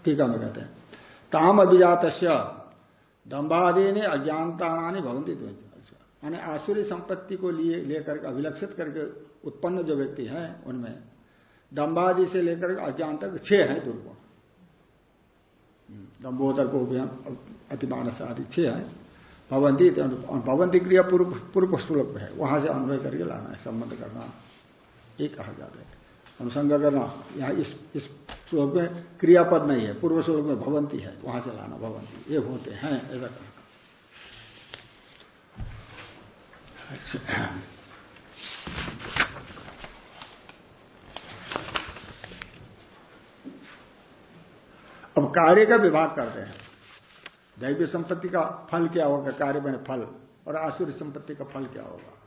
टीका में कहते हैं। ताम अभिजात दम्बादी ने अज्ञानता भवंती यानी आसुरी संपत्ति को लिए, लेकर अभिलक्षित करके उत्पन्न जो व्यक्ति हैं, उनमें दम्बादि से लेकर अज्ञान तक छह है दुर्गुण। दम्बोदर को अतिमानस आदि छह है। भवंती भवंती क्रिया पूर्व पूर्व श्लोक है। वहाँ से अन्वय करके लाना है, संबंध करना। ये कहा जाता है। अनुसंग करना। यहाँ इस इस श्लोक में क्रियापद नहीं है, पूर्व श्लोक में भवंती है, वहाँ से लाना भवंती ये होते हैं, ऐसा अच्छा अब कार्य का विभाग करते हैं। दैवी संपत्ति का फल क्या होगा? कार्य बने फल और आसुरी संपत्ति का फल क्या होगा?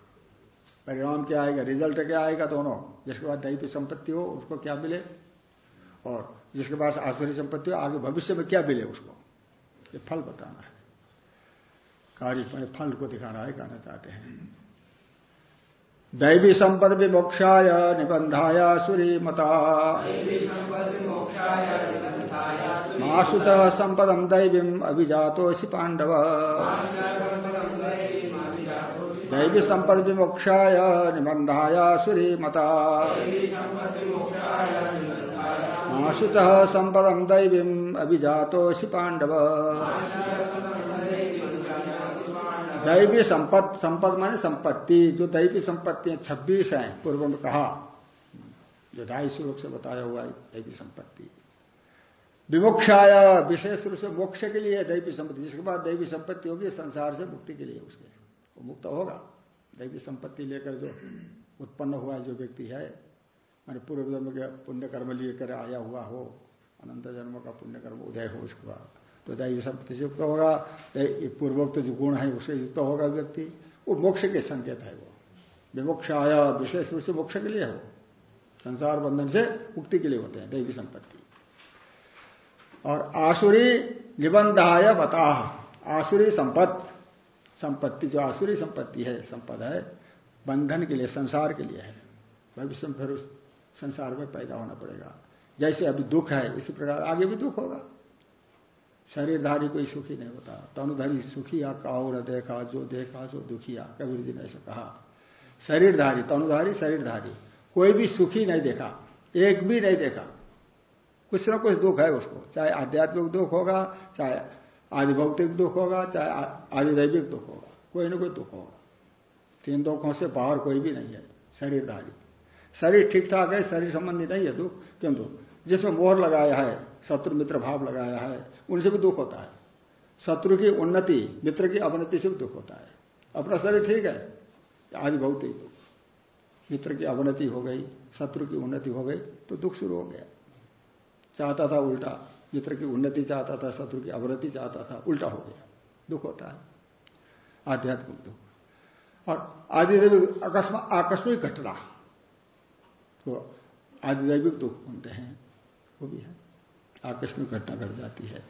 परिणाम क्या आएगा? रिज़ल्ट क्या आएगा दोनों? जिसके बाद दैवी संपत्ति हो उसको क्या मिले? और जिसके पास आसुरी संपत्ति हो आगे भविष्य में क्या मिले उसको? ये फल बताना है। कार्य मैंने फल को दिखाना है कहना चाहते हैं। दैवी संपद विमोक्षाय निबंधाय सूरी मता मासुत संपदम दैवीम अभिजातोषि पांडव दैवी संपद विमोक्षाय निबंधाय सुरी मता मासुत संपदम दैवीम अभिजातोषि पांडव दैवी संपत्ति संपद माने संपत्ति जो दैवी संपत्ति है छब्बीस है पूर्व में कहा। जो ढाई श्लोक से बताया हुआ है दैवी संपत्ति। विमोक्षाया विशेष रूप से मोक्ष के लिए दैवी संपत्ति जिसके बाद दैवी संपत्ति होगी संसार से मुक्ति के लिए उसके। वो मुक्त होगा। दैवी संपत्ति लेकर जो उत्पन्न हुआ जो व्यक्ति है, मैंने पूर्व जन्म के पुण्य कर्म लेकर आया हुआ हो, अनंत जन्म का पुण्य कर्म उदय हो उसके बाद। तो दैवी संपत्ति से युक्त होगा पूर्वोक्त जो गुण है उससे युक्त होगा व्यक्ति। वो मोक्ष के संकेत है वो। विमोक्ष आया विशेष रूप से मोक्ष के लिए हो। संसार बंधन से मुक्ति के लिए होते हैं दैवी संपत्ति। और आसुरी निबंधाय बता आसुरी संपत्ति। संपत्ति, जो आसुरी संपत्ति है, संपद है, बंधन के लिए, संसार के लिए है। भविष्य में फिर उस संसार में पैदा होना पड़ेगा। जैसे अभी दुख है, इसी प्रकार आगे भी दुख होगा। शरीरधारी कोई सुखी नहीं होता। तनुधारी सुखिया काउ न देखा, जो देखा, जो दुखिया कबीर जी ने ऐसा कहा। शरीरधारी, तनुधारी, शरीरधारी, कोई भी सुखी नहीं देखा, एक भी नहीं देखा। कुछ ना कुछ दुख है उसको, चाहे आध्यात्मिक दुख होगा, चाहे आधिभौतिक दुख होगा, चाहे आधिदैविक दुख होगा, कोई ना कोई दुख होगा। तीन दुखों से बाहर कोई भी नहीं है, शरीर शरीरधारी शरीर ठीक ठाक है, शरीर संबंधी नहीं है दुख किंतु जिसमें मोहर लगाया है, शत्रु मित्र भाव लगाया है, उनसे भी दुख होता है। शत्रु की उन्नति, मित्र की अवनति से भी दुख होता है। अपना शरीर ठीक है बहुत ही दुख। मित्र की अवनति हो गई, शत्रु की उन्नति हो गई तो दुख शुरू हो गया। चाहता था उल्टा मित्र की उन्नति चाहता था, शत्रु की अवनति चाहता था, उल्टा हो गया। दुख होता है। आध्यात्मिक दुख। और आदिदैविक आकस्मिक घटना। तो आदिदैविक दुख होते हैं, वो भी है। आकस्मिक घटना घट जाती है।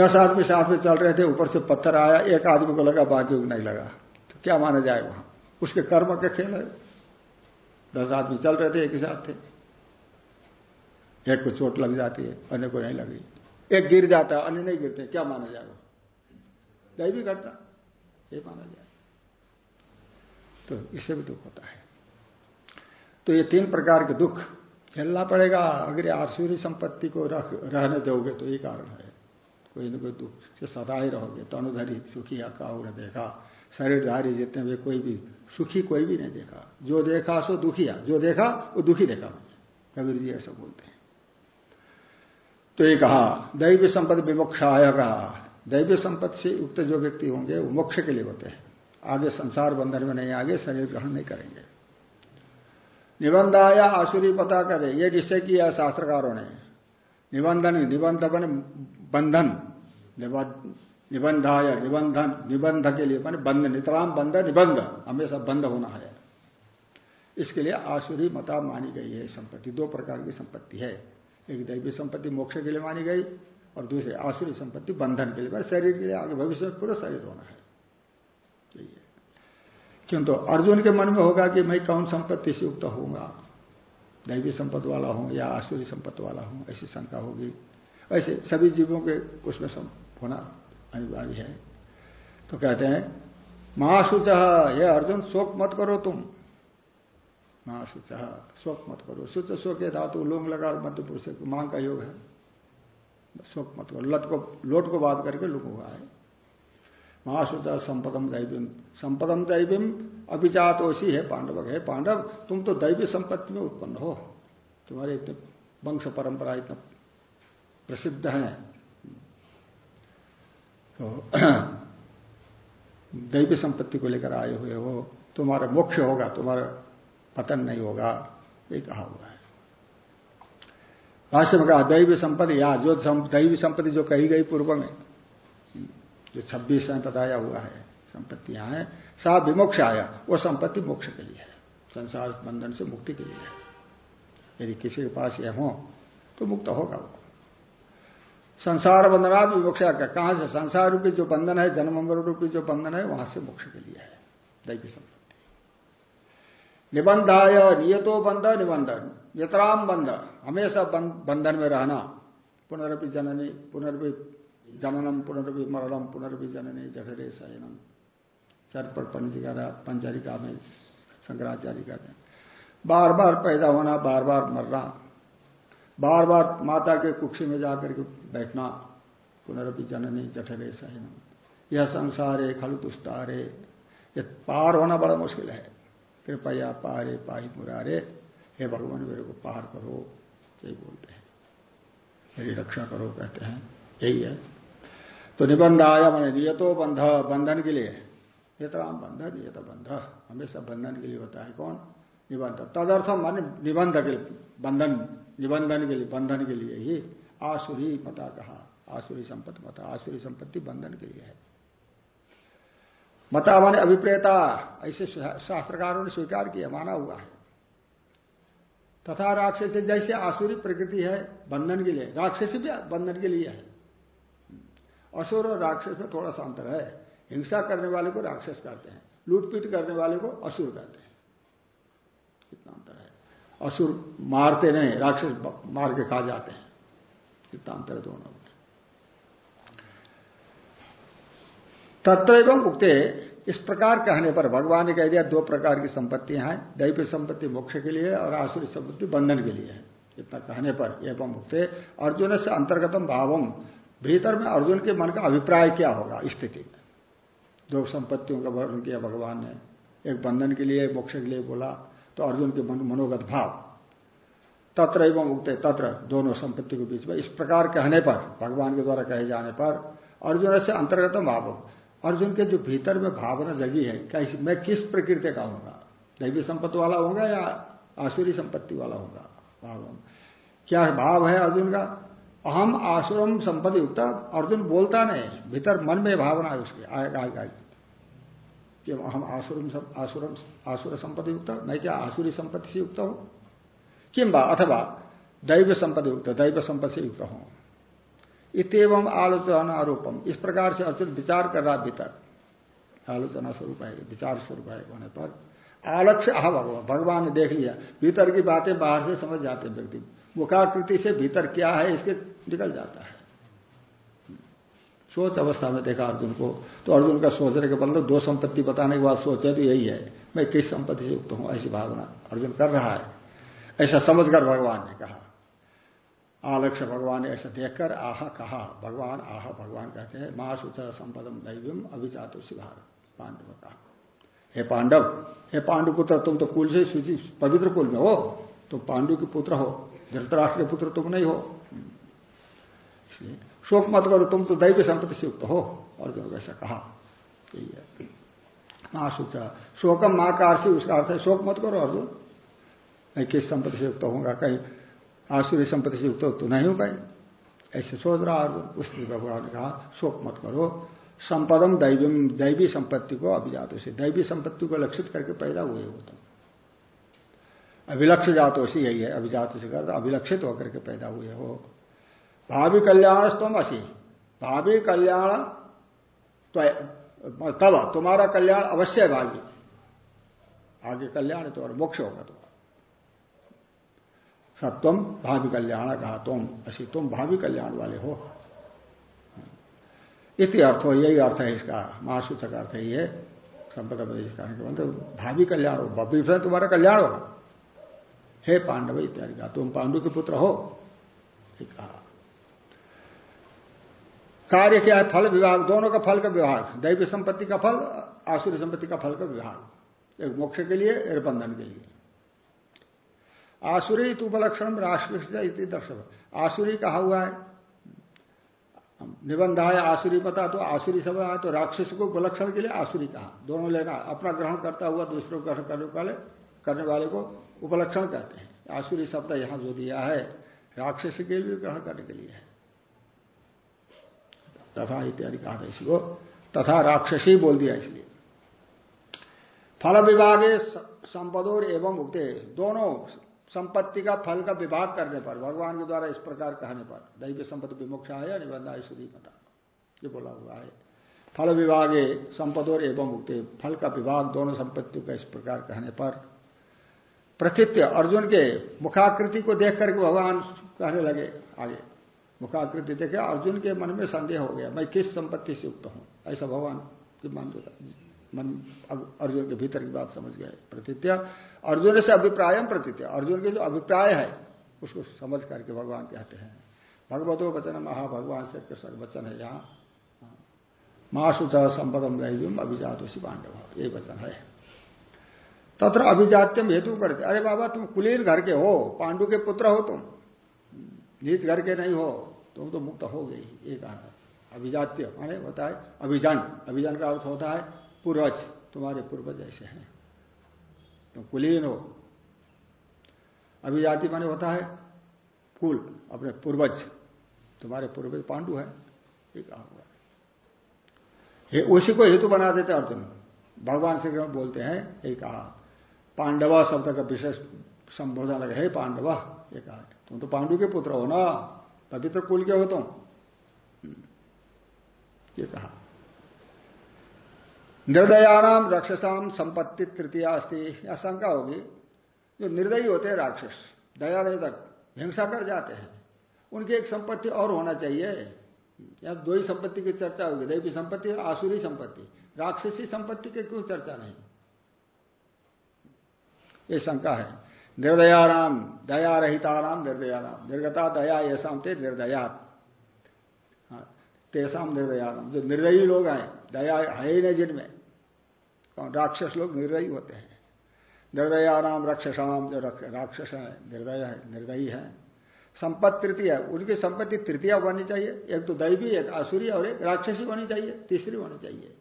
दस आदमी साथ में चल रहे थे, ऊपर से पत्थर आया, एक आदमी को लगा बाकी को नहीं लगा। तो क्या माना जाए वहाँ? उसके कर्म के खेल है। दस आदमी चल रहे थे, एक ही साथ थे। एक को चोट लग जाती है, अन्य को नहीं लगी एक गिर जाता है, अन्य नहीं गिरते, क्या माना जाएगा? दैवी घटना, ये माना जाए तो इससे भी दुख होता है। तो ये तीन प्रकार के दुख, झेलना पड़ेगा। अगर आसुरी संपत्ति को रख, रहने दोगे तो ये कारण है। कोई ना कोई दुख से सदा ही रहोगे। तो अनुधरी सुखी काऊ ने देखा। शरीरधारी जितने भी कोई भी, सुखी कोई भी नहीं देखा। जो देखा सो दुखिया जो देखा, वो दुखी देखा। कबीर जी ऐसा बोलते हैं। तो ये कहा दैवी संपत्ति विमोक्षाय कहा दैवी संपत्ति से युक्त जो व्यक्ति होंगे, वो मोक्ष के लिए होते हैं। आगे संसार बंधन में नहीं, आगे शरीर ग्रहण नहीं करेंगे। निबंधाया आसुरी पता करे, ये निश्चय किया शास्त्रकारों ने। निबंधन निबंध बने बंधन निबंधाया, निबंधन, निबंध के लिए, माने बंध, नितराम बंध, निबंध। हमेशा बंद होना है। इसके लिए आसुरी मता मानी गई है संपत्ति। दो प्रकार की संपत्ति है। एक दैवी संपत्ति मोक्ष के लिए मानी गई और दूसरे आसुरी संपत्ति बंधन के लिए शरीर के लिए, आगे भविष्य में पूरा शरीर होना है। किंतु अर्जुन के मन में होगा कि मैं कौन संपत्ति से युक्त होऊँगा? दैवी संपत्ति वाला हूँ या आसुरी संपत्ति वाला हूँ? ऐसी शंका होगी। वैसे सभी जीवों के उसमें होना अनिवार्य है। तो कहते हैं महासुच ये अर्जुन, शोक मत करो तुम। महासुच शोक मत करो। सुच शोक के धातु लोंग लगा और मध्य पुरुष मांग का योग है। शोक मत करो। लट को, लोट को बात करके लुक हुआ है। महासुच संपदम दैवीम संपदम दैवीम अभिजातोषी है पांडव। है पांडव, तुम तो दैवी संपत्ति में उत्पन्न हो। तुम्हारे इतने वंश परंपरा इतना प्रसिद्ध है। तो दैवी संपत्ति को लेकर आए हुए हो। तुम्हारा मोक्ष होगा। तुम्हारा पतन नहीं होगा, ये कहा हुआ है। भाष्य में कहा, दैवी संपत्ति, या जो दैवी संपत्ति जो कही गई पूर्व में, जो छब्बीस में बताया हुआ है संपत्तियाँ हैं, सा विमोक्ष आया, वो संपत्ति मोक्ष के लिए है। संसार बंधन से मुक्ति के लिए है। यदि किसी के पास यह हो तो मुक्त होगा वो। संसार बंधनात् विमोक्षा कहाँ से? संसार रूपी जो बंधन है, जन्म रूपी जो बंधन है, वहाँ से मोक्ष के लिए है। दैवी संपत्ति। निबंधाय, नियतो बंध, निबंधन। यतराम बंध। हमेशा बंधन में रहना। पुनरपि जननी, पुनरपि जननम पुनरपि मरणम, पुनरपि जननी, जठरे शयनम। चरपट पंचरिका में, शंकराचार्य कहते हैं बार बार पैदा होना बार बार मरना। बार बार माता के कुक्षी में जाकर के बैठना। पुनरपि जननी, जठरे सहनम यह संसार है खलु तुस्तारे ये पार होना बड़ा मुश्किल है। कृपया पारे पाही मुरारे, हे भगवान, मेरे को पार करो यही बोलते हैं। मेरी रक्षा करो, कहते हैं। यही है। तो निबंध आया मैंने नियतो बंध, बंधन के लिए। ये तो नितराम बंध, नियत बंध। हमेशा बंधन के लिए होता है कौन? निबंध। तदर्थम मान निबंध के बंधन, निबंधन के लिए, बंधन के लिए ही। आसुरी मता कहा। आसुरी संपत्ति मता। आसुरी संपत्ति बंधन के लिए है। मता माने अभिप्रेता, ऐसे शास्त्रकारों ने स्वीकार किया, माना हुआ है। तथा राक्षस जैसे आसुरी प्रकृति है, बंधन के लिए, राक्षस भी बंधन के लिए है। असुर और राक्षस में थोड़ा सा अंतर है। हिंसा करने वाले को राक्षस कहते हैं, लूटपीट करने वाले को असुर कहते हैं। कितना अंतर है। असुर मारते नहीं, राक्षस मार के खा जाते हैं। कितना अंतर है दोनों में। तत्र एवं उगते इस प्रकार कहने पर भगवान ने कह दिया, दो प्रकार की संपत्तियाँ हैं दैव संपत्ति मोक्ष के लिए और आसुरी संपत्ति बंधन के लिए। है इतना कहने पर एवं मुक्ते अर्जुन से अंतर्गतम भावम भीतर में अर्जुन के मन का अभिप्राय क्या होगा? स्थिति। में दो संपत्तियों का वर्णन किया भगवान ने। एक बंधन के लिए मोक्ष के लिए बोला तो अर्जुन के मन, मनोगत भाव। तत्र एवं उगते तत्र दोनों संपत्ति के बीच में इस प्रकार कहने पर, भगवान के द्वारा कहे जाने पर, अर्जुन से अंतर्गत भाव अर्जुन के जो भीतर में भावना जगी है कैसी मैं किस प्रकृति का होगा दैवी संपत्ति वाला होगा या आसुरी संपत्ति वाला होगा भाव क्या भाव है अर्जुन का? अहम आसुरम संपत्ति युक्त अर्जुन बोलता नहीं, भीतर मन में भावना है उसके आएगा कि हम आसुरम आसुरम, आसुर संपत्ति युक्त मैं क्या आसुरी संपत्ति से युक्त हूँ? किम्बा अथवा दैव संपत्ति युक्त दैव संपत्ति से युक्त हूँ। इतम आलोचना आरोपम इस प्रकार से अर्जुन विचार कर रहा भीतर। आलोचना स्वरूप है, विचार स्वरूप है होने पर। आलक्ष्य आह भगवान भगवान ने देख लिया। भीतर की बातें बाहर से समझ जाते व्यक्ति। मुखाकृति से भीतर क्या है, इसके निकल जाता है। सोच अवस्था में देखा अर्जुन को। तो अर्जुन का सोचने के मतलब दो संपत्ति बताने के बाद सोचे तो यही है, मैं किस संपत्ति से युक्त हूँ, ऐसी भावना अर्जुन कर रहा है। ऐसा समझकर भगवान ने कहा। आलक्ष्य भगवान ने ऐसा देखकर, आह, कहा, भगवान, आह, भगवान कहते हैं महासुच संपदम दैव्यम अभिजात शिवार पांडव का। हे पांडव, हे पांडु पुत्र तुम तो कुल से सूची पवित्र कुल में हो, तुम पांडु के पुत्र हो, धृतराष्ट्र के पुत्र तुम नहीं हो। इसलिए शोक मत करो, तुम तो दैव संपत्ति से युक्त हो, अर्जुन ऐसा कहा। यही है। शोकम माँ का उसका अर्थ है शोक मत करो, अर्जुन। मैं किस संपत्ति से युक्त होऊँगा? कहीं आसुरी संपत्ति से युक्त तो नहीं हो कहीं ऐसे सोच रहा अर्जुन उस भगवान ने कहा, शोक मत करो। संपदम दैवी दैवी संपत्ति को अभिजात से। दैवी संपत्ति को लक्षित करके पैदा हुए हो तुम। अभिलक्ष जातोषी यही है, अभिजात से कर, अभिलक्षित होकर के पैदा हुए हो। भावी कल्याण तुम असी। भावी कल्याण तब तुम्हारा कल्याण अवश्य है भावी आगे कल्याण तो और मोक्ष होगा तो। सत्वम भावी कल्याण कहा तुम असी तुम भावी कल्याण वाले हो। इति अर्थ हो, यही अर्थ है इसका। महासूचक अर्थ है ये। संपदा मतलब भावी कल्याण हो भविष्य तुम्हारा कल्याण होगा हे पांडव इत्यादि का, तुम पांडु के पुत्र हो। कहा। कार्य क्या है? फल विभाग, दोनों का फल का विभाग। दैव संपत्ति का फल, आसुरी संपत्ति का फल का विभाग। एक मोक्ष के लिए, एक बंधन के लिए। आसुरी उपलक्षण राष्ट्र दर्शक आसुरी कहा हुआ है? निबंध है आसुरी पता तो आसुरी शब्द आया तो राक्षस को उपलक्षण के लिए आसुरी कहा। दोनों लेना, अपना ग्रहण करता हुआ, दूसरों को ग्रहण करने वाले करने वाले को उपलक्षण कहते हैं। आसुरी शब्द यहाँ जो दिया है, राक्षस के लिए ग्रहण करने के लिए है। तथा इत्यादि कहा था इसको तथा राक्षसी बोल दिया इसलिए। फल विभागे संपदोर एवं उगते दोनों संपत्ति का फल का विभाग करने पर, भगवान के द्वारा इस प्रकार कहने पर दैव्य संपत्ति विमुक्ष है निबंध आयुषी पता ये बोला हुआ है। फल विभागे संपदोर एवं मुक्ति फल का विभाग दोनों संपत्तियों का इस प्रकार कहने पर, प्रथित्य अर्जुन के मुखाकृति को देख करके भगवान कहने लगे आगे। मुखाकृति देखे, अर्जुन के मन में संदेह हो गया, मैं किस संपत्ति से युक्त हूँ? ऐसा भगवान की मन मन अर्जुन के भीतर की बात समझ गए प्रतीत्य अर्जुन से अभिप्राय प्रतीत्य अर्जुन के जो अभिप्राय है, उसको समझ करके भगवान कहते हैं। भगवतो वचन महा भगवान से कृष्ण वचन है यहाँ। महासुच संपदम दैव्यम अभिजात उसी पांडव। ये वचन है। तथा अभिजात्यम हेतु करते। अरे बाबा, तुम कुलीन घर के हो, पांडु के पुत्र हो तुम। नीत घर के नहीं हो, तुम तो मुक्त हो गई। ये कहा अभिजात्य, माने होता है अभिजन। अभिजन का अर्थ होता है पूर्वज तुम्हारे पूर्वज ऐसे हैं। तुम कुलीन हो। अभिजाति माने होता है कुल अपने पूर्वज। तुम्हारे पूर्वज पांडु है। ये कहा हुआ। उसी को हेतु बना देते अर्जुन। भगवान श्री कृष्ण बोलते हैं? ये कहा पांडवा शब्द का विशेष संबोधन लगे, हे पांडवा ये कहा तुम तो पांडु के पुत्र हो ना। पवित्र कुल के हो तुम। ये कहा। निर्दयानाम राक्षसाम संपत्ति तृतीया अस्थि या शंका होगी। जो निर्दयी होते हैं राक्षस दया नहीं तक हिंसा कर जाते हैं। उनकी एक संपत्ति और होना चाहिए। या दो ही संपत्ति की चर्चा होगी। दैवी संपत्ति और आसुरी संपत्ति। राक्षसी संपत्ति की क्यों चर्चा नहीं। ये शंका है। निर्दयाराम दया रहिताराम निर्दयाराम निर्गता दया ये थे निर्दया। हाँ, तेसाम निर्दयाराम जो निर्दयी लोग हैं दया है ही नहीं जिनमें। राक्षस लोग निर्दयी होते हैं। निर्दयाराम रक्षसाम, जो राक्षस है, निर्दय है, निर्दयी है। संपत्ति तृतीय, उनकी संपत्ति तृतीय होनी चाहिए। एक तो दैवी, एक आसुरी और एक राक्षसी होनी चाहिए। तीसरी होनी चाहिए।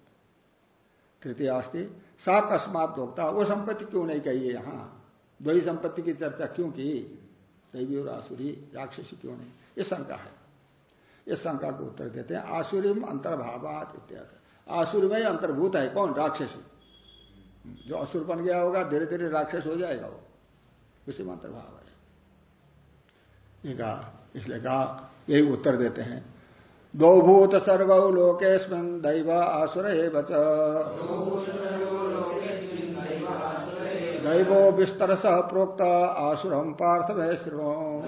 तृतीय आस्ती सा अकस्मात भोक्ता, वो संपत्ति क्यों नहीं कही यहाँ? दो ही संपत्ति की चर्चा क्यों की? दैवी और आसुरी, राक्षसी क्यों नहीं? ये शंका है। इस शंका को उत्तर देते हैं आसुरी अंतर्भावात इत्यादि। आसुर में अंतर्भूत है, कौन? राक्षसी। जो असुर बन गया होगा, धीरे धीरे राक्षस हो जाएगा वो। उसी मंत्र भाव है। कहा, इसलिए कहा, यही उत्तर देते हैं। दो भूत सर्व लोकेस्मिन दैव आसुर बच दैवो विस्तर सह प्रोक्त आसुरम पार्थ में श्रृणो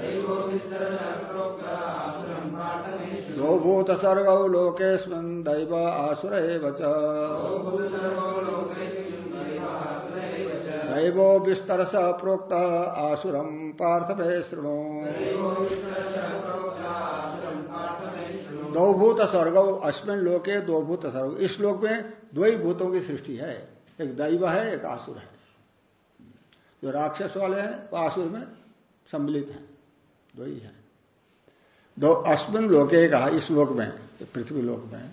दो भूत सर्व लोकेस्मिन दैव आसुर बच दैवो विस्तर स प्रोक्त आसुरम पार्थ श्रृणु दो भूत स्वर्ग अश्विन लोके दो भूत स्वर्ग। इस लोक में दो ही भूतों की सृष्टि है। एक दैव है, एक आसुर है। जो राक्षस वाले हैं, वो आसुर में सम्मिलित है। दो ही है। दो अश्विन लोके कहा इस लोक में, पृथ्वी लोक में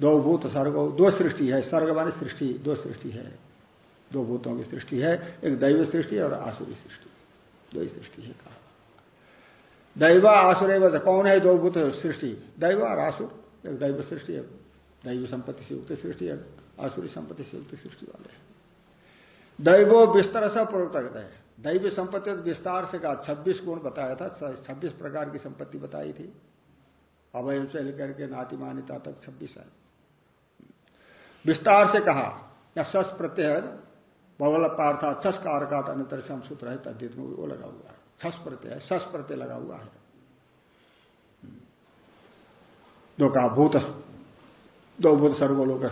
दो भूत सर्ग दो सृष्टि है। सर्ग मानी सृष्टि, दो सृष्टि है। दो भूतों की सृष्टि है, एक दैव सृष्टि और आसुरी सृष्टि। दो ही सृष्टि है कहा। दैव, आसुर कौन है दो भूत सृष्टि? दैव और आसुर। एक दैव सृष्टि है दैव संपत्ति से युक्त सृष्टि है आसुरी संपत्ति से युक्त सृष्टि वाले दैवो विस्तर से पूर्वक है। दैव संपत्ति विस्तार से कहा, छब्बीस गुण बताया था छब्बीस प्रकार की संपत्ति बताई थी। अवय से लेकर के नातिमानिता तक छब्बीस है। विस्तार से कहा, या सस प्रत्यय बवल पार्था छस कारकाट अन्य से हम सूत्र है तद्दित में वो लगा हुआ है। छस प्रत्यय सस प्रत्यय लगा हुआ है। दो कहा, भूत, दो भूत सर्वलोक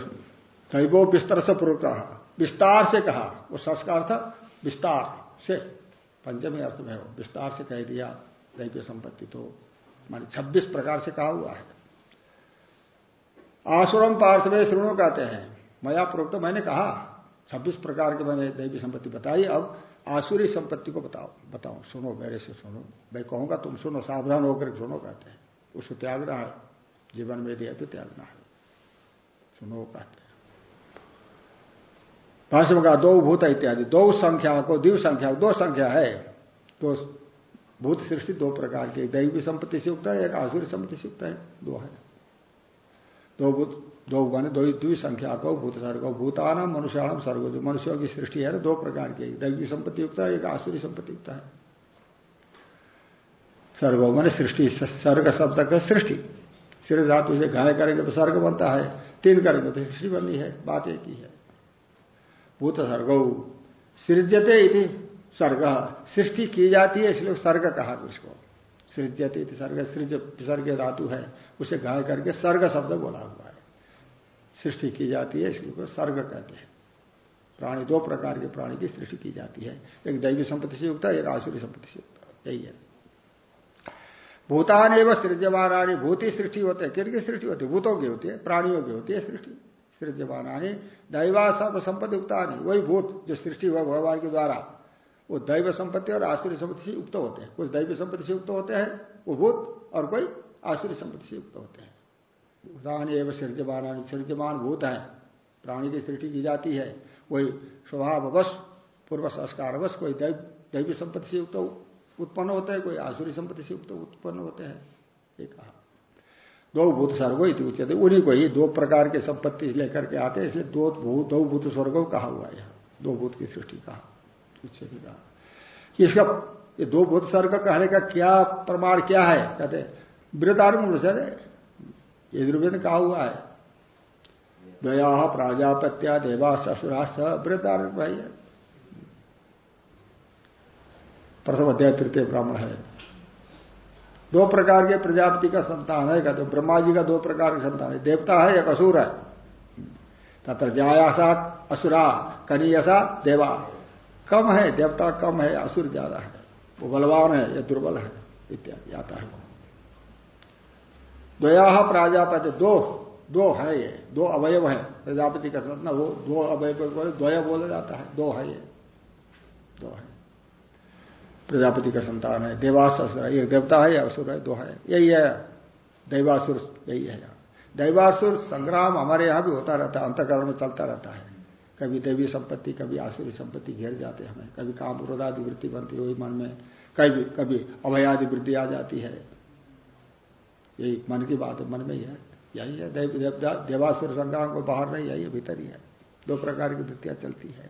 दैवो विस्तर से पूर्व कहा विस्तार से कहा, वो सस का अर्थ विस्तार से, पंचमी अर्थ में हो विस्तार से कह दिया दैव्य संपत्ति तो मान छब्बीस प्रकार से कहा हुआ है। आसुरम में श्रृणु कहते हैं। मया पूर्व तो मैंने कहा छब्बीस प्रकार के मैंने दैवी संपत्ति बताई। अब आसुरी संपत्ति को बताओ। बताओ सुनो, मेरे से सुनो। मैं कहूँगा, तुम सुनो, सावधान होकर सुनो, कहते हैं। उसको त्यागना है। जीवन में दिया तो त्यागना है। सुनो, कहते हैं। भाष्य कहा दो भूत इत्यादि। दो संख्या को दिव संख्या, दो संख्या है। तो भूत सृष्टि दो प्रकार की दैवी संपत्ति से युक्त है, एक आसुरी संपत्ति से युक्त है। दो है। दो बने दो द्वि संख्या को भूत सर्ग भूतानम मनुष्याणम सर्ग। जो मनुष्यों की सृष्टि है दो प्रकार की एक दैवी संपत्ति युक्त है, एक आसुरी संपत्ति युक्त है। सर्ग मैंने सृष्टि सर्ग शब्द का सृष्टि। सिर धातु से गाय करेंगे तो सर्ग बनता है, तीन करेंगे तो सृष्टि बननी है, बात एक ही है। भूत सर्ग सृजते सर्ग। सृष्टि की जाती है, इसलिए सर्ग कहा उसको। सृजते सर्ग, सृज, विसर्ग धातु है, उसे गाय करके सर्ग शब्द बोला हुआ है। सृष्टि की जाती है इसलिए सर्ग कहते हैं। प्राणी, दो प्रकार के प्राणी की सृष्टि की जाती है। एक दैवी संपत्ति से युक्त है, एक आसुरी संपत्ति से युक्त यही है। भूतान एवं सृजवानी भूति सृष्टि होते हैं। किन की सृष्टि होती है? भूतों की होती है, प्राणियों की होती है सृष्टि। सृजमानी दैवा सर्व संपत्ति उक्तानी वही भूत जो सृष्टि हुआ भगवान के द्वारा। वो दैव संपत्ति और आश्रय संपत्ति से युक्त होते हैं। कुछ दैव संपत्ति से युक्त होते हैं, वो भूत और कोई आश्रय संपत्ति से युक्त होते हैं। उदाहरण एवं सृजमान सृजमान भूत है। प्राणी की सृष्टि की जाती है। वही स्वभाववश पूर्व संस्कारवश कोई दैवी संपत्ति से युक्त उत्पन्न होते हैं। कोई आसुरी संपत्ति से युक्त उत्पन्न होते हैं। एक कहा। दो भूत स्वर्गो इति उचित उन्हीं को ही दो प्रकार के संपत्ति लेकर के आते हैं। इसलिए दो भूत दो भूत स्वर्गो कहा हुआ है दो भूत की सृष्टि कहा। उच्चते कहा कि इसका, ये दो भूत स्वर्ग कहने का क्या प्रमाण क्या है? कहते वृतारंभ यजुर्वेद ने कहा हुआ है। द्वया प्राजापत्या देवा ससुरा स वृतारंभ भाई प्रथम अध्याय तृतीय ब्राह्मण है। दो प्रकार के प्रजापति का संतान है, कहते, ब्रह्मा जी का दो प्रकार का संतान है। देवता है एक असुर है? तथा जायासा असुरा कनीयसा देवा कम है, देवता कम है, असुर ज़्यादा है। वो बलवान है या दुर्बल है, इत्यादि आता है। द्वया प्राजापति, दो दो है ये, दो अवयव है। प्रजापति का संतान वो दो अवयव बोले, द्वय बोला जाता है, दो है ये, दो है। प्रजापति का संतान है देवास असुर एक देवता है या असुर है, दो है। यही है, दैवासुर यही है दैवासुर संग्राम हमारे यहाँ भी होता रहता है, अंतकरण में चलता रहता है। कभी देवी संपत्ति, कभी आसुरी संपत्ति घेर जाते हमें। कभी काम क्रोधादि वृत्ति बनती हुई मन में कभी कभी अभयादि वृद्धि आ जाती है। यही मन की बात है, मन में ही। है यही है देवासुर संग्राम को बाहर नहीं है, भीतर ही है। दो प्रकार की वृत्तियाँ चलती है।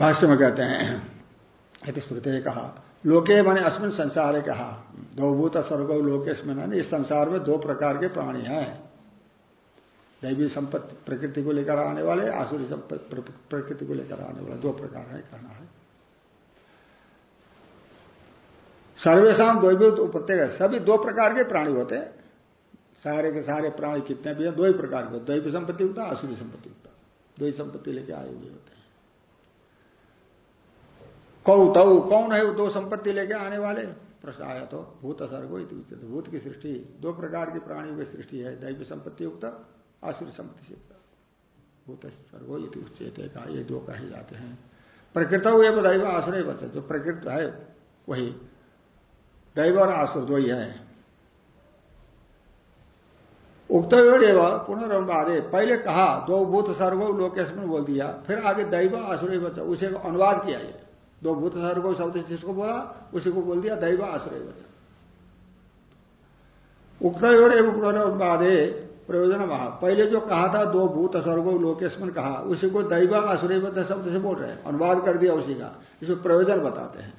भाष्य में कहते हैं यदि श्रुति कहा, लोके मैंने अस्मिन संसार कहा। दो भूत, स्वर्ग लोकेश इस संसार में दो प्रकार के प्राणी हैं। दैवी संपत्ति प्रकृति को लेकर आने वाले, आसुरी संपत्ति प्रकृति को लेकर आने वाले। दो प्रकार है, कहना है। सर्वेशा द्वैभूत उपत्यक सभी दो प्रकार के प्राणी होते हैं। सारे के सारे प्राणी कितने भी हैं, दो ही प्रकार के दैवी संपत्ति होता है आसुरी संपत्ति होता दो ही संपत्ति लेके आए हुए होते हैं। कौ तऊ कौन है वो दो संपत्ति लेके आने वाले? प्रश्न आया तो भूत, सर्गो भूत की सृष्टि, दो प्रकार की प्राणियों की सृष्टि है। दैव संपत्ति युक्त आसुर संपत्ति से भूत सर्गो उच्चते का ये दो कहे जाते हैं। प्रकृत हुए दैव आश्रय बचे, जो प्रकृत है, वही दैव और आसुर दो ही। है उक्त पुनर्वादे, पहले कहा, दो भूत सर्वो लोकेश में बोल दिया, फिर आगे दैव आश्रय बचा, उसे अनुवाद किया ये। दो भूत सर्ग शब्द जिसको बोला, उसी को बोल दिया, दैव आश्रय वचन उक्त एवं पुनर्वादे प्रयोजन वहाँ। पहले जो कहा था, दो भूत सर्गो लोकेशमन कहा, उसी को दैव आसुरी शब्द से बोल रहे हैं। अनुवाद कर दिया उसी का। इसको प्रयोजन बताते हैं।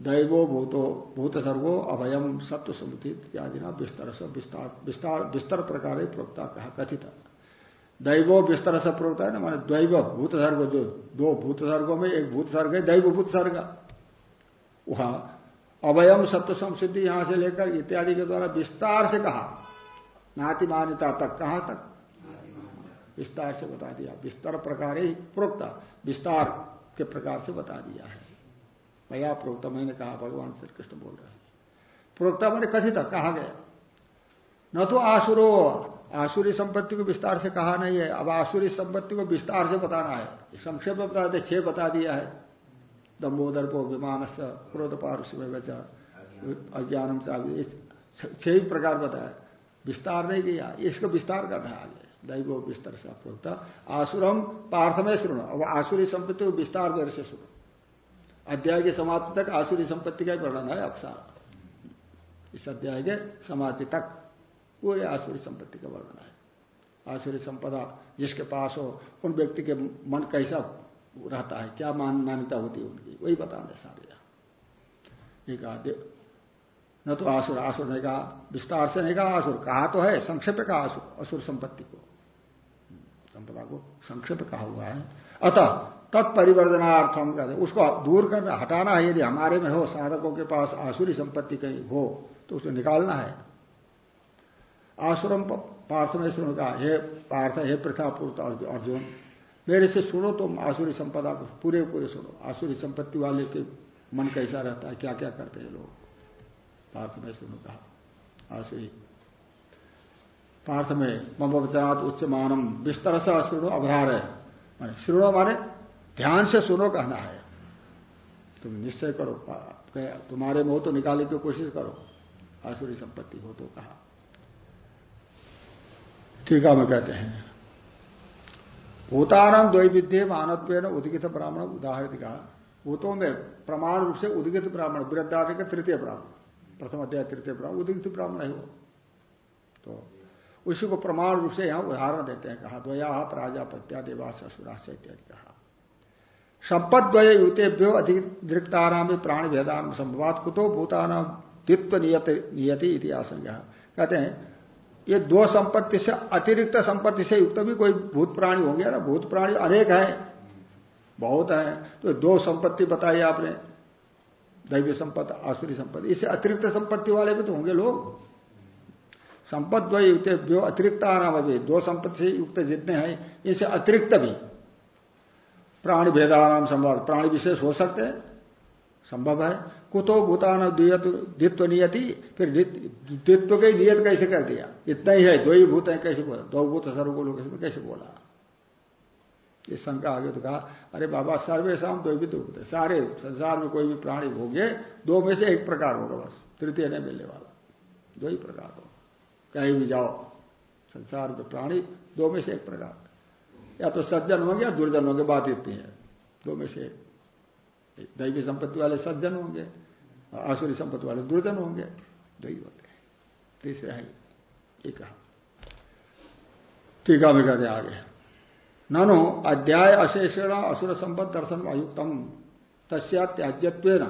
दैवो भूतो, भूत सर्गो अभयम सत्व समुति इत्यादि ना विस्तर से विस्तार विस्तार विस्तर प्रकार प्रोक्ता कहा, कथित। दैवो विस्तर से प्रोक्ता है ना, माने दैव, भूत सर्ग जो दो भूत सर्गो में एक भूत सर्ग है, दैव भूत सर्ग। वहाँ अवयम सत्य संसिद्धि यहाँ से लेकर इत्यादि के द्वारा विस्तार से कहा। नाति मान्यता तक कहाँ तक? विस्तार से बता दिया। विस्तार प्रकार ही प्रोक्ता। विस्तार के प्रकार से बता दिया है। भैया प्रोक्ता मैंने कहा भगवान श्री कृष्ण बोल रहे हैं। प्रोक्ता मैंने कथित कहा गया। न तो आसुरो। आसुरी संपत्ति को विस्तार से कहा नहीं है। अब आसुरी संपत्ति को विस्तार से बताना है। संक्षेप में बता दे छह बता दिया है। दम्बोदर को विमान से क्रोध पारुष बचा अज्ञानम छह ही प्रकार बताया। विस्तार नहीं किया। इसको विस्तार करना है आगे। दैव विस्तार से प्रोक्ता आसुरम पार्थमय सुनो। अब आसुरी संपत्ति को विस्तार देर से सुनो। अध्याय की समाप्ति तक आसुरी संपत्ति का वर्णन है अब इस अध्याय के समाप्ति तक पूरे आसुरी संपत्ति का वर्णन है। आसुरी संपदा जिसके पास हो, उन व्यक्ति के मन कैसा रहता है, क्या मान मान्यता होती है उनकी, वही बताने सारे एक न तो आसुर आसुर ने कहा विस्तार से नहीं कहा आसुर कहा तो है, संक्षेप कहा आसुर, असुर संपत्ति को। संपदा को संक्षेप कहा हुआ है। अतः तत्परिवर्तनार्थम कहते उसको दूर करना, हटाना है, यदि हमारे में हो, साधकों के पास आसुरी संपत्ति कहीं हो तो उसको निकालना है। आसुरम पार्थ में सुन कहा, हे पार्थ, हे प्रथा पूर्त अर्जुन मेरे से सुनो तुम आसुरी संपदा को, पूरे पूरे सुनो। आसुरी संपत्ति वाले के मन कैसा रहता है क्या क्या करते हैं लोग? पार्थ में सुनो कहा। आसुरी पार्थ में मम वचनात् उच्च मानम विस्तर से सुनो अवधार। है माने सुनो माने ध्यान से सुनो कहना है। तुम निश्चय करो तुम्हारे मुँह तो निकालने की कोशिश करो। आसुरी संपत्ति हो तो कहा। टीका में कहते हैं। भूतानाम द्वैविध्य मानव उदगित ब्राह्मण उदाहरित कहा। भूतों में प्रमाण रूप से उदगित ब्राह्मण वृद्धार्थ का तृतीय ब्राह्मण। प्रथम अध्याय तृतीय ब्राह्मण, उदगित ब्राह्मण है वो। तो उसी को प्रमाण रूप से यहाँ उदाहरण देते हैं, कहा, द्वया प्राजापत्या देवास असुराश इत्यादि कहा। संपद्वय युतेभ्यो अधिक प्राण भेदान संभवात कुतो भूतानाम दित्व नियति इति इतिहास कहते हैं, ये दो संपत्ति से, अतिरिक्त संपत्ति से युक्त भी कोई भूत प्राणी होंगे ना? भूत प्राणी अनेक हैं, बहुत है। तो दो संपत्ति बताई आपने। दैवी संपत्ति, आसुरी संपत्ति। इससे अतिरिक्त संपत्ति वाले भी तो होंगे लोग। संपद्वय युक्त, जो अतिरिक्त आना भी दो संपत्ति से युक्त जितने हैं, इनसे अतिरिक्त भी प्राणी भेदानाम संभव, प्राणी विशेष हो सकते हैं। संभव है। कुतो भूतान द्वित्व नियति, फिर द्वित्व का नियत कैसे कर दिया? इतना ही है। दो ही भूत है, कैसे बोला? दो भूत सर्वगुण कैसे बोला? ये शंका आगे तो कहा, अरे बाबा सर्वेशम दो भी भूत है। सारे संसार में कोई भी प्राणी भोगे, दो में से एक प्रकार होगा बस, तृतीय नहीं मिलने वाला। दो ही प्रकार हो कहीं भी जाओ, संसार में प्राणी, दो में से एक प्रकार। या तो सज्जन होंगे या दुर्जन होंगे, बात इतनी है। दो में से दैवी संपत्ति वाले सज्जन होंगे, आसुरी संपत्ति वाले दुर्जन होंगे। दो ही होते हैं। तीसरा है। ये कहा। टीका में कहते आगे। ननो अध्याय अशेषण असुर संपद दर्शन अयुक्तम तस्या त्याज्यत्व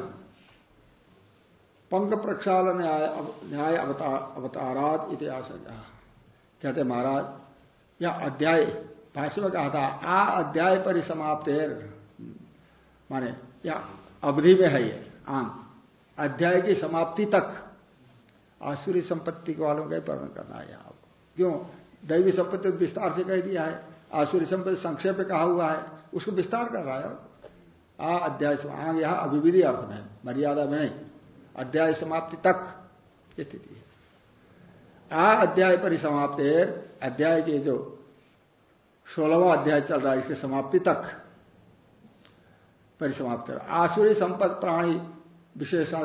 पंक प्रक्षाल न्याय न्याय अवतारात इतिहास कहते महाराज यह अध्याय, भाष्य में कहा था, आ अध्याय पर ही समाप्त है माने, या अवधि में है ये, आम। अध्याय की समाप्ति तक। आसुरी संपत्ति के वालों का ही वर्णन करना है आपको क्यों? दैवी संपत्ति विस्तार से कह दिया है। आसुरी संपत्ति संक्षेप में कहा हुआ है, उसको विस्तार कर रहा है। आ अध्याय आग यहाँ अभिविधि अर्थ में, मर्यादा में अध्याय समाप्ति तक स्थिति है। आ अध्याय परिसमाप्त अध्याय के जो सोलहवा अध्याय चल रहा है, इसकी समाप्ति तक परिसमाप्त आसुरी संपत्ति प्राणी विशेषण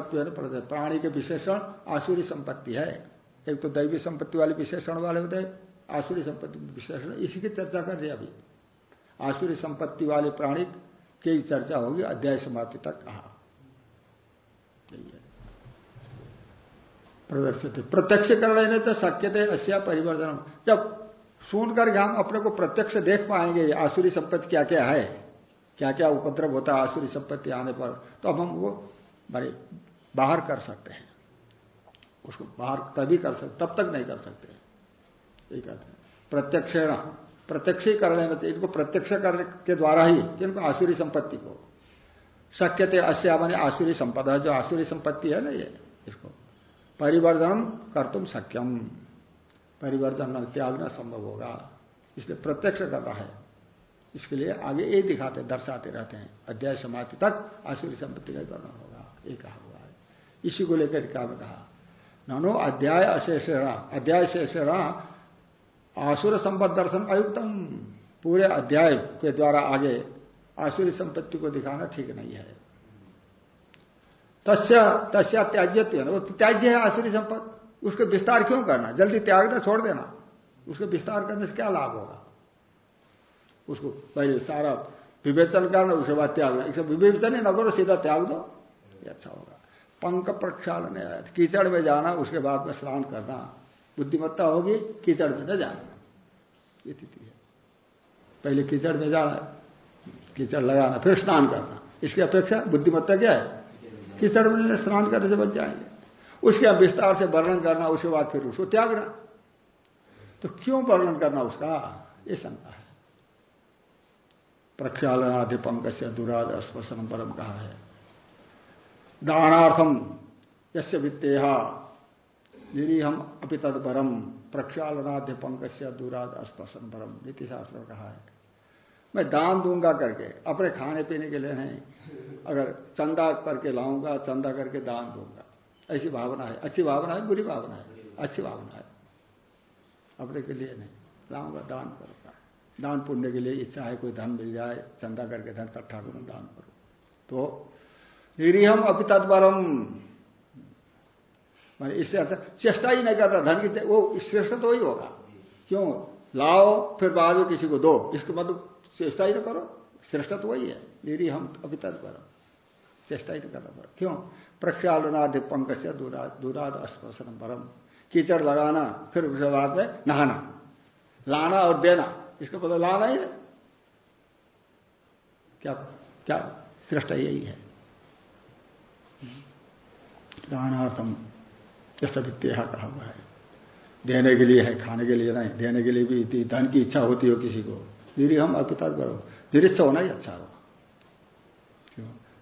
प्राणी के विशेषण आसुरी संपत्ति है। एक तो दैवी संपत्ति वाले विशेषण वाले होते हैं। आसुरी संपत्ति विश्लेषण इसी की चर्चा कर रहे अभी। आसुरी संपत्ति वाले प्राणी की चर्चा होगी, अध्याय समाप्ति तक। कहा प्रदर्शित प्रत्यक्ष कर लेने तो शक्य थे अस्या परिवर्तन जब सुनकर हम अपने को प्रत्यक्ष देख पाएँगे आसुरी संपत्ति क्या क्या है क्या क्या उपद्रव होता है आसुरी संपत्ति आने पर तो अब हम वो भाई बाहर कर सकते हैं। उसको बाहर तभी कर सकते तब तक नहीं कर सकते ये हैं प्रत्यक्ष प्रत्यक्ष ही। कर लेना चाहिए इनको प्रत्यक्ष करने के द्वारा ही इनको आसुरी संपत्ति को। शक्य थे अस्या माने आसुरी संपदा, जो आसुरी संपत्ति है ना ये, इसको। परिवर्तन कर तुम सक्यम परिवर्तन त्यागना संभव होगा। इसलिए प्रत्यक्ष कर रहा है। इसके लिए आगे ये दिखाते, दर्शाते रहते हैं। अध्याय समाप्ति तक आसुरी संपत्ति का वर्णन होगा। ये कहा हुआ है। इसी को लेकर क्या में कहा? ननो अध्याय अशेषणा, अध्याय शेषणा आसुर संपद दर्शन अयुक्तम। पूरे अध्याय के द्वारा आगे आसुरी संपत्ति को दिखाना ठीक नहीं है। तस्या तस्या त्याज्य वो त्याज्य है आसुरी संपत्ति उसको विस्तार क्यों करना? जल्दी त्यागना छोड़ देना। उसको विस्तार करने से क्या लाभ होगा? उसको पहले सारा विवेचन करना, उसके बाद त्याग इसे विवेचन ही न करो, सीधा त्याग दो, ये अच्छा होगा। पंख प्रक्षालन, कीचड़ में जाना, उसके बाद में स्नान करना। बुद्धिमत्ता होगी, कीचड़ में न जाना। ये स्थिति है। पहले कीचड़ में जाना, कीचड़ लगाना, फिर स्नान करना। इसकी अपेक्षा बुद्धिमत्ता क्या है? कीचड़ में स्नान करने से बच जाएँगे। उसके विस्तार से वर्णन करना, उसके बाद फिर उसको त्यागना। तो क्यों वर्णन करना उसका? ये शंका है। प्रक्षालनाधि पंक से दुराद स्पर्शन परम कहा है। दानार्थम यस्य वित्तेहा निरीहम अपि तदपरम प्रक्षालनाध्य पंक से दूराद स्पर्शन परम नीति शास्त्र कहा है। मैं दान दूँगा करके, अपने खाने पीने के लिए नहीं, अगर चंदा करके लाऊँगा, चंदा करके दान दूँगा। ऐसी भावना है। अच्छी भावना है, बुरी भावना है? अच्छी भावना है। अपने के लिए नहीं। लाऊँगा, दान करूँगा। दान पुण्य के लिए इच्छा है, कोई धन मिल जाए, चंदा करके धन इकट्ठा करूँ, दान करूँ। तो निरीहम अपि मैंने इससे अच्छा चेष्टा ही नहीं कर रहा, धन की वो श्रेष्ठ तो ही होगा। क्यों? लाओ, फिर बाद में किसी को दो। इसको मतलब चेष्टा ही ना करो। श्रेष्ठ तो वही है। निरी हम अभी तत्पर चेष्टा ही नहीं करना पड़ा क्यों? प्रक्षालनादि पंक से दूराद स्पर्शन परम। कीचड़ लगाना, फिर उसके बाद में नहाना। लाना और देना। इसको पता लाना है क्या क्या? श्रेष्ठ यही है। दानार्थम। ये वित्तेहा कहा हुआ है। देने के लिए है, खाने के लिए नहीं। देने के लिए भी धन की इच्छा होती हो किसी को। धीरे हम अपिता करो। निरीक्ष होना ही अच्छा हो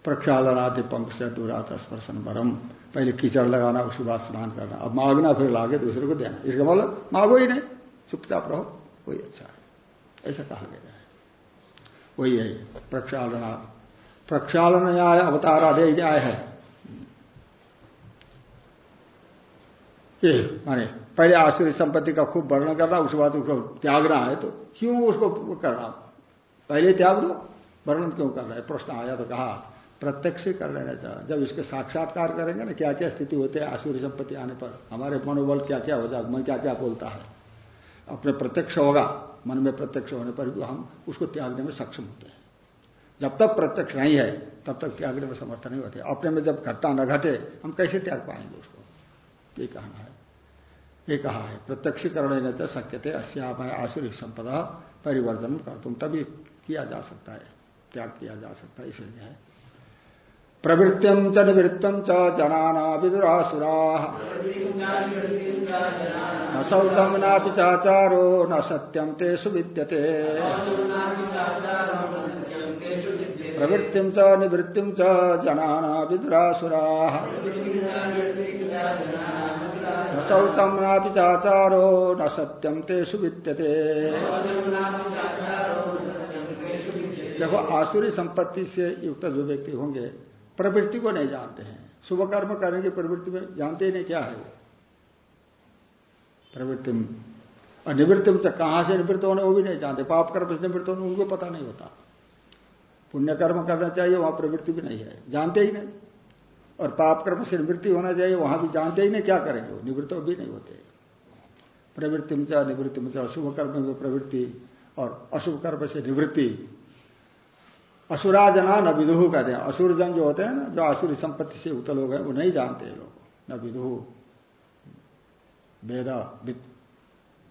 प्रक्षालनादि पंख से दूरात स्पर्शन परम। पहले कीचड़ लगाना उसके बाद स्नान करना। अब मांगना फिर लागे, दूसरे को देना। इसका मतलब मांगो ही नहीं। चुपचाप रहो, वही अच्छा है। ऐसा कहा गया है। वही है प्रक्षालना प्रक्षालन न्याय अवतार आदे न्याय है। ये माने, पहले आश्चर्य संपत्ति का खूब वर्णन करना उसके बाद उसको त्यागना है तो क्यों उसको कर रहा? पहले त्याग दो, वर्णन क्यों कर रहा है? प्रश्न आया तो कहा, प्रत्यक्ष कर लेना चाहिए जब इसके साक्षात्कार करेंगे ना क्या क्या स्थिति होती है आसुरी संपत्ति आने पर, हमारे मनोबल क्या क्या हो जाए, मन क्या क्या बोलता है? अपने प्रत्यक्ष होगा, मन में प्रत्यक्ष होने पर भी हम उसको त्यागने में सक्षम होते हैं। जब तक प्रत्यक्ष नहीं है, तब तक त्यागने में समर्थ नहीं होते। अपने में जब घटना न घटे, हम कैसे त्याग पाएँगे उसको? ये कहना है। ये कहा है, प्रत्यक्षीकरण न शक्य थे अस्याम आसुरी संपदा परिवर्तन कर तुम तभी किया जा सकता है, त्याग किया जा सकता है, इसलिए है। प्रवृत्तिम च निवृत्तम च जना विदुरासुरा न सौतम नापि चाचारो, न सत्यम ते सुविद्यते। प्रवृत्तिम च निवृत्तिम च जना विदुरासुरा न सौतम चाचारो न सत्यम ते सुविद्यते देखो, आसुरी संपत्ति से युक्त जो व्यक्ति होंगे, प्रवृत्ति को नहीं जानते हैं। शुभ कर्म करेंगे प्रवृत्ति में जानते ही नहीं क्या है प्रवृत्ति और निवृत्ति में कहाँ से निवृत्त होने वो भी नहीं जानते। पाप कर्म से निवृत्त होने उनको पता नहीं होता। पुण्य कर्म करना चाहिए, वहाँ प्रवृत्ति भी नहीं है। जानते ही नहीं। और पाप कर्म से निवृत्ति होना चाहिए, वहाँ भी जानते ही नहीं क्या करेंगे वो, निवृत्त भी नहीं होते। प्रवृत्ति में निवृत्ति में अशुभ कर्म में प्रवृत्ति और अशुभ कर्म से निवृत्ति। असुराजना न विदुह कहते हैं। असुर जन जो होते हैं ना, जो आसुरी संपत्ति से उतल हो गए, वो नहीं जानते लोग। न विदुह वेद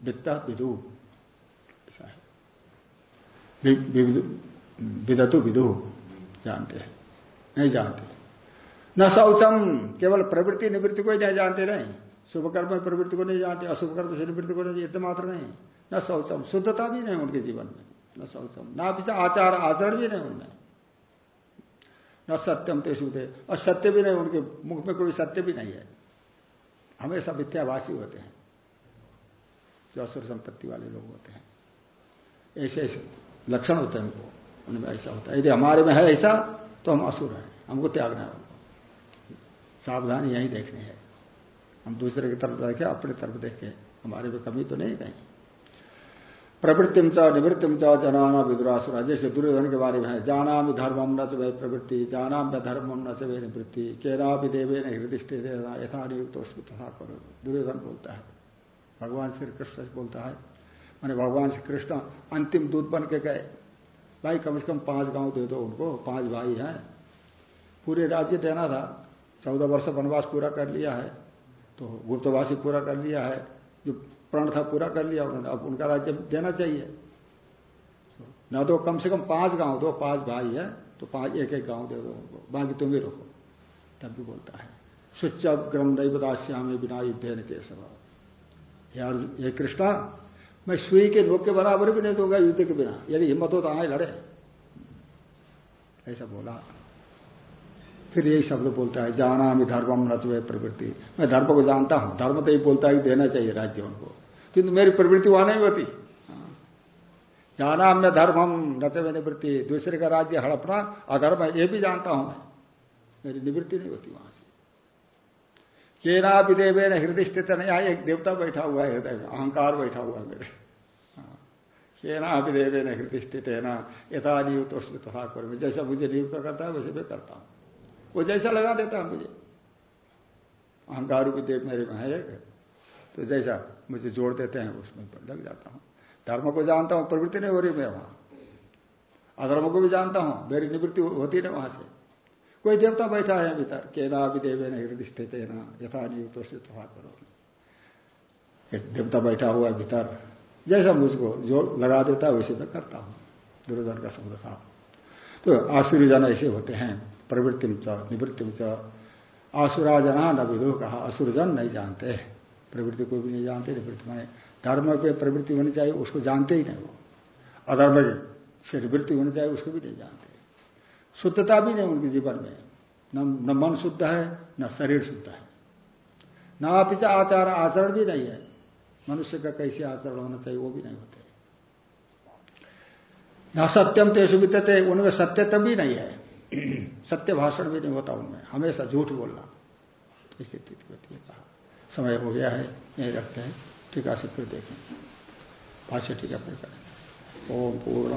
वित्त, विदु। ऐसा है। विदतु, विदु। जानते हैं। नहीं जानते। न शौचम, केवल प्रवृत्ति निवृत्ति को ही नहीं जानते, नहीं। शुभ कर्म प्रवृत्ति को नहीं जानते अशुभ कर्म से निवृत्ति को नहीं, इतना मात्र नहीं। न शौचम, शुद्धता भी नहीं उनके जीवन में। न शौचम, ना पीछा आचार, आचरण भी नहीं उनमें। न सत्यम तेषुते और सत्य भी नहीं, उनके मुख में कोई सत्य भी नहीं है। हमेशा मिथ्याभाषी होते हैं। जो असुर संपत्ति वाले लोग होते हैं। ऐसे ऐसे लक्षण होते हैं उनको। उनमें ऐसा होता है। यदि हमारे में है ऐसा तो हम असुर हैं, हमको त्यागना है सावधानी यही देखनी है। हम दूसरे की तरफ़ देखें, अपनी तरफ़ देखें। हमारे में कमी तो नहीं कहीं। प्रवृत्तिम च निवृत्तिम च जनाना विदुरासुरा। जैसे दुर्योधन के बारे में है जाना भी धर्मम न च प्रवृत्ति जाना में धर्मम न च निवृत्ति। केरा भी देवे न हृदय देना यथानियुक्त तथा करो दुर्योधन बोलता है, भगवान श्री कृष्ण से बोलता है, मैंने भगवान श्री कृष्ण अंतिम दूध बन के गए। भाई, कम से कम पाँच गाँव दे दो उनको, पाँच भाई हैं। पूरे राज्य देना था। चौदह वर्ष वनवास पूरा कर लिया है तो गुप्तवासी पूरा कर लिया है, जो प्रण था पूरा कर लिया, उन्होंने, अब उनका राज्य देना चाहिए। न तो कम से कम पाँच गाँव, दो पाँच भाई है तो पाँच एक एक गाँव दे दो उनको, बाकी तुम ही रखो, तब भी बोलता है। सुच ग्रम दैवदाश्यामी बिना युद्ध के स्वभाव ये कृष्णा, मैं सुई के नोक के बराबर भी नहीं दूँगा युद्ध के बिना, यदि हिम्मत हो तो आए लड़े। ऐसा बोला। फिर यही शब्द बोलता है जाना मी धर्मम नचवे प्रवृत्ति। मैं धर्म को जानता हूँ, धर्म तो ही बोलता है कि देना चाहिए राज्य उनको। किंतु मेरी प्रवृत्ति वहाँ नहीं होती। जाना मैं धर्मम नचवे निवृत्ति। दूसरे का राज्य हड़पना अधर्म है ये भी जानता हूँ मैं मेरी निवृत्ति नहीं होती वहाँ से। केना भी देवे ने हृदय स्थित नहीं एक देवता बैठा हुआ है, हृदय अहंकार बैठा हुआ है मेरे। केना विदेवे ने हृदय स्थित है ना यथा नियुक्त तथा कर जैसा मुझे नियुक्त करता है, वैसे मैं करता हूँ। वो जैसा लगा देता है मुझे। अहंकार भी देव मेरे में है तो जैसा मुझे जोड़ देते हैं, उसमें लग जाता हूँ। धर्म को जानता हूँ, प्रवृत्ति नहीं हो रही मैं वहाँ। अधर्म को भी जानता हूँ, मेरी निवृत्ति होती नहीं वहाँ से। कोई देवता बैठा है भीतर केना भी देवे नहीं स्थित है ना यथा नियुक्त से तथा करो। देवता बैठा हुआ है भीतर, जैसा मुझको जो लगा देता है वैसे मैं करता हूँ। दुर्धन का था तो आश्चर्य जन ऐसे होते हैं। प्रवृत्ति निवृत्ति जना न विदो कहा असुरजन नहीं जानते। प्रवृत्ति को भी नहीं जानते निवृत्ति माने धर्म पे प्रवृत्ति होनी चाहिए उसको जानते ही नहीं वो। अधर्म से निवृत्ति होनी चाहिए उसको भी नहीं जानते। शुद्धता भी नहीं उनके जीवन में। न, मन शुद्ध है न शरीर शुद्ध है। न पिछा आचार आचरण भी नहीं है। मनुष्य का कैसे आचरण होना चाहिए वो भी नहीं होते। न सत्यम तेसु विद्यते उनमें सत्यता भी नहीं है। सत्य भाषण भी नहीं होता उनमें हमेशा झूठ बोलना स्थिति होती है कहा समय हो गया है यही रखते हैं ठीक से फिर देखें भाष्य टीका फिर करें ओम पूर्ण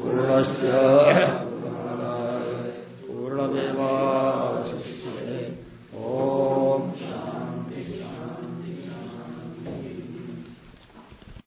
पूर्णस्य पूर्णमेवा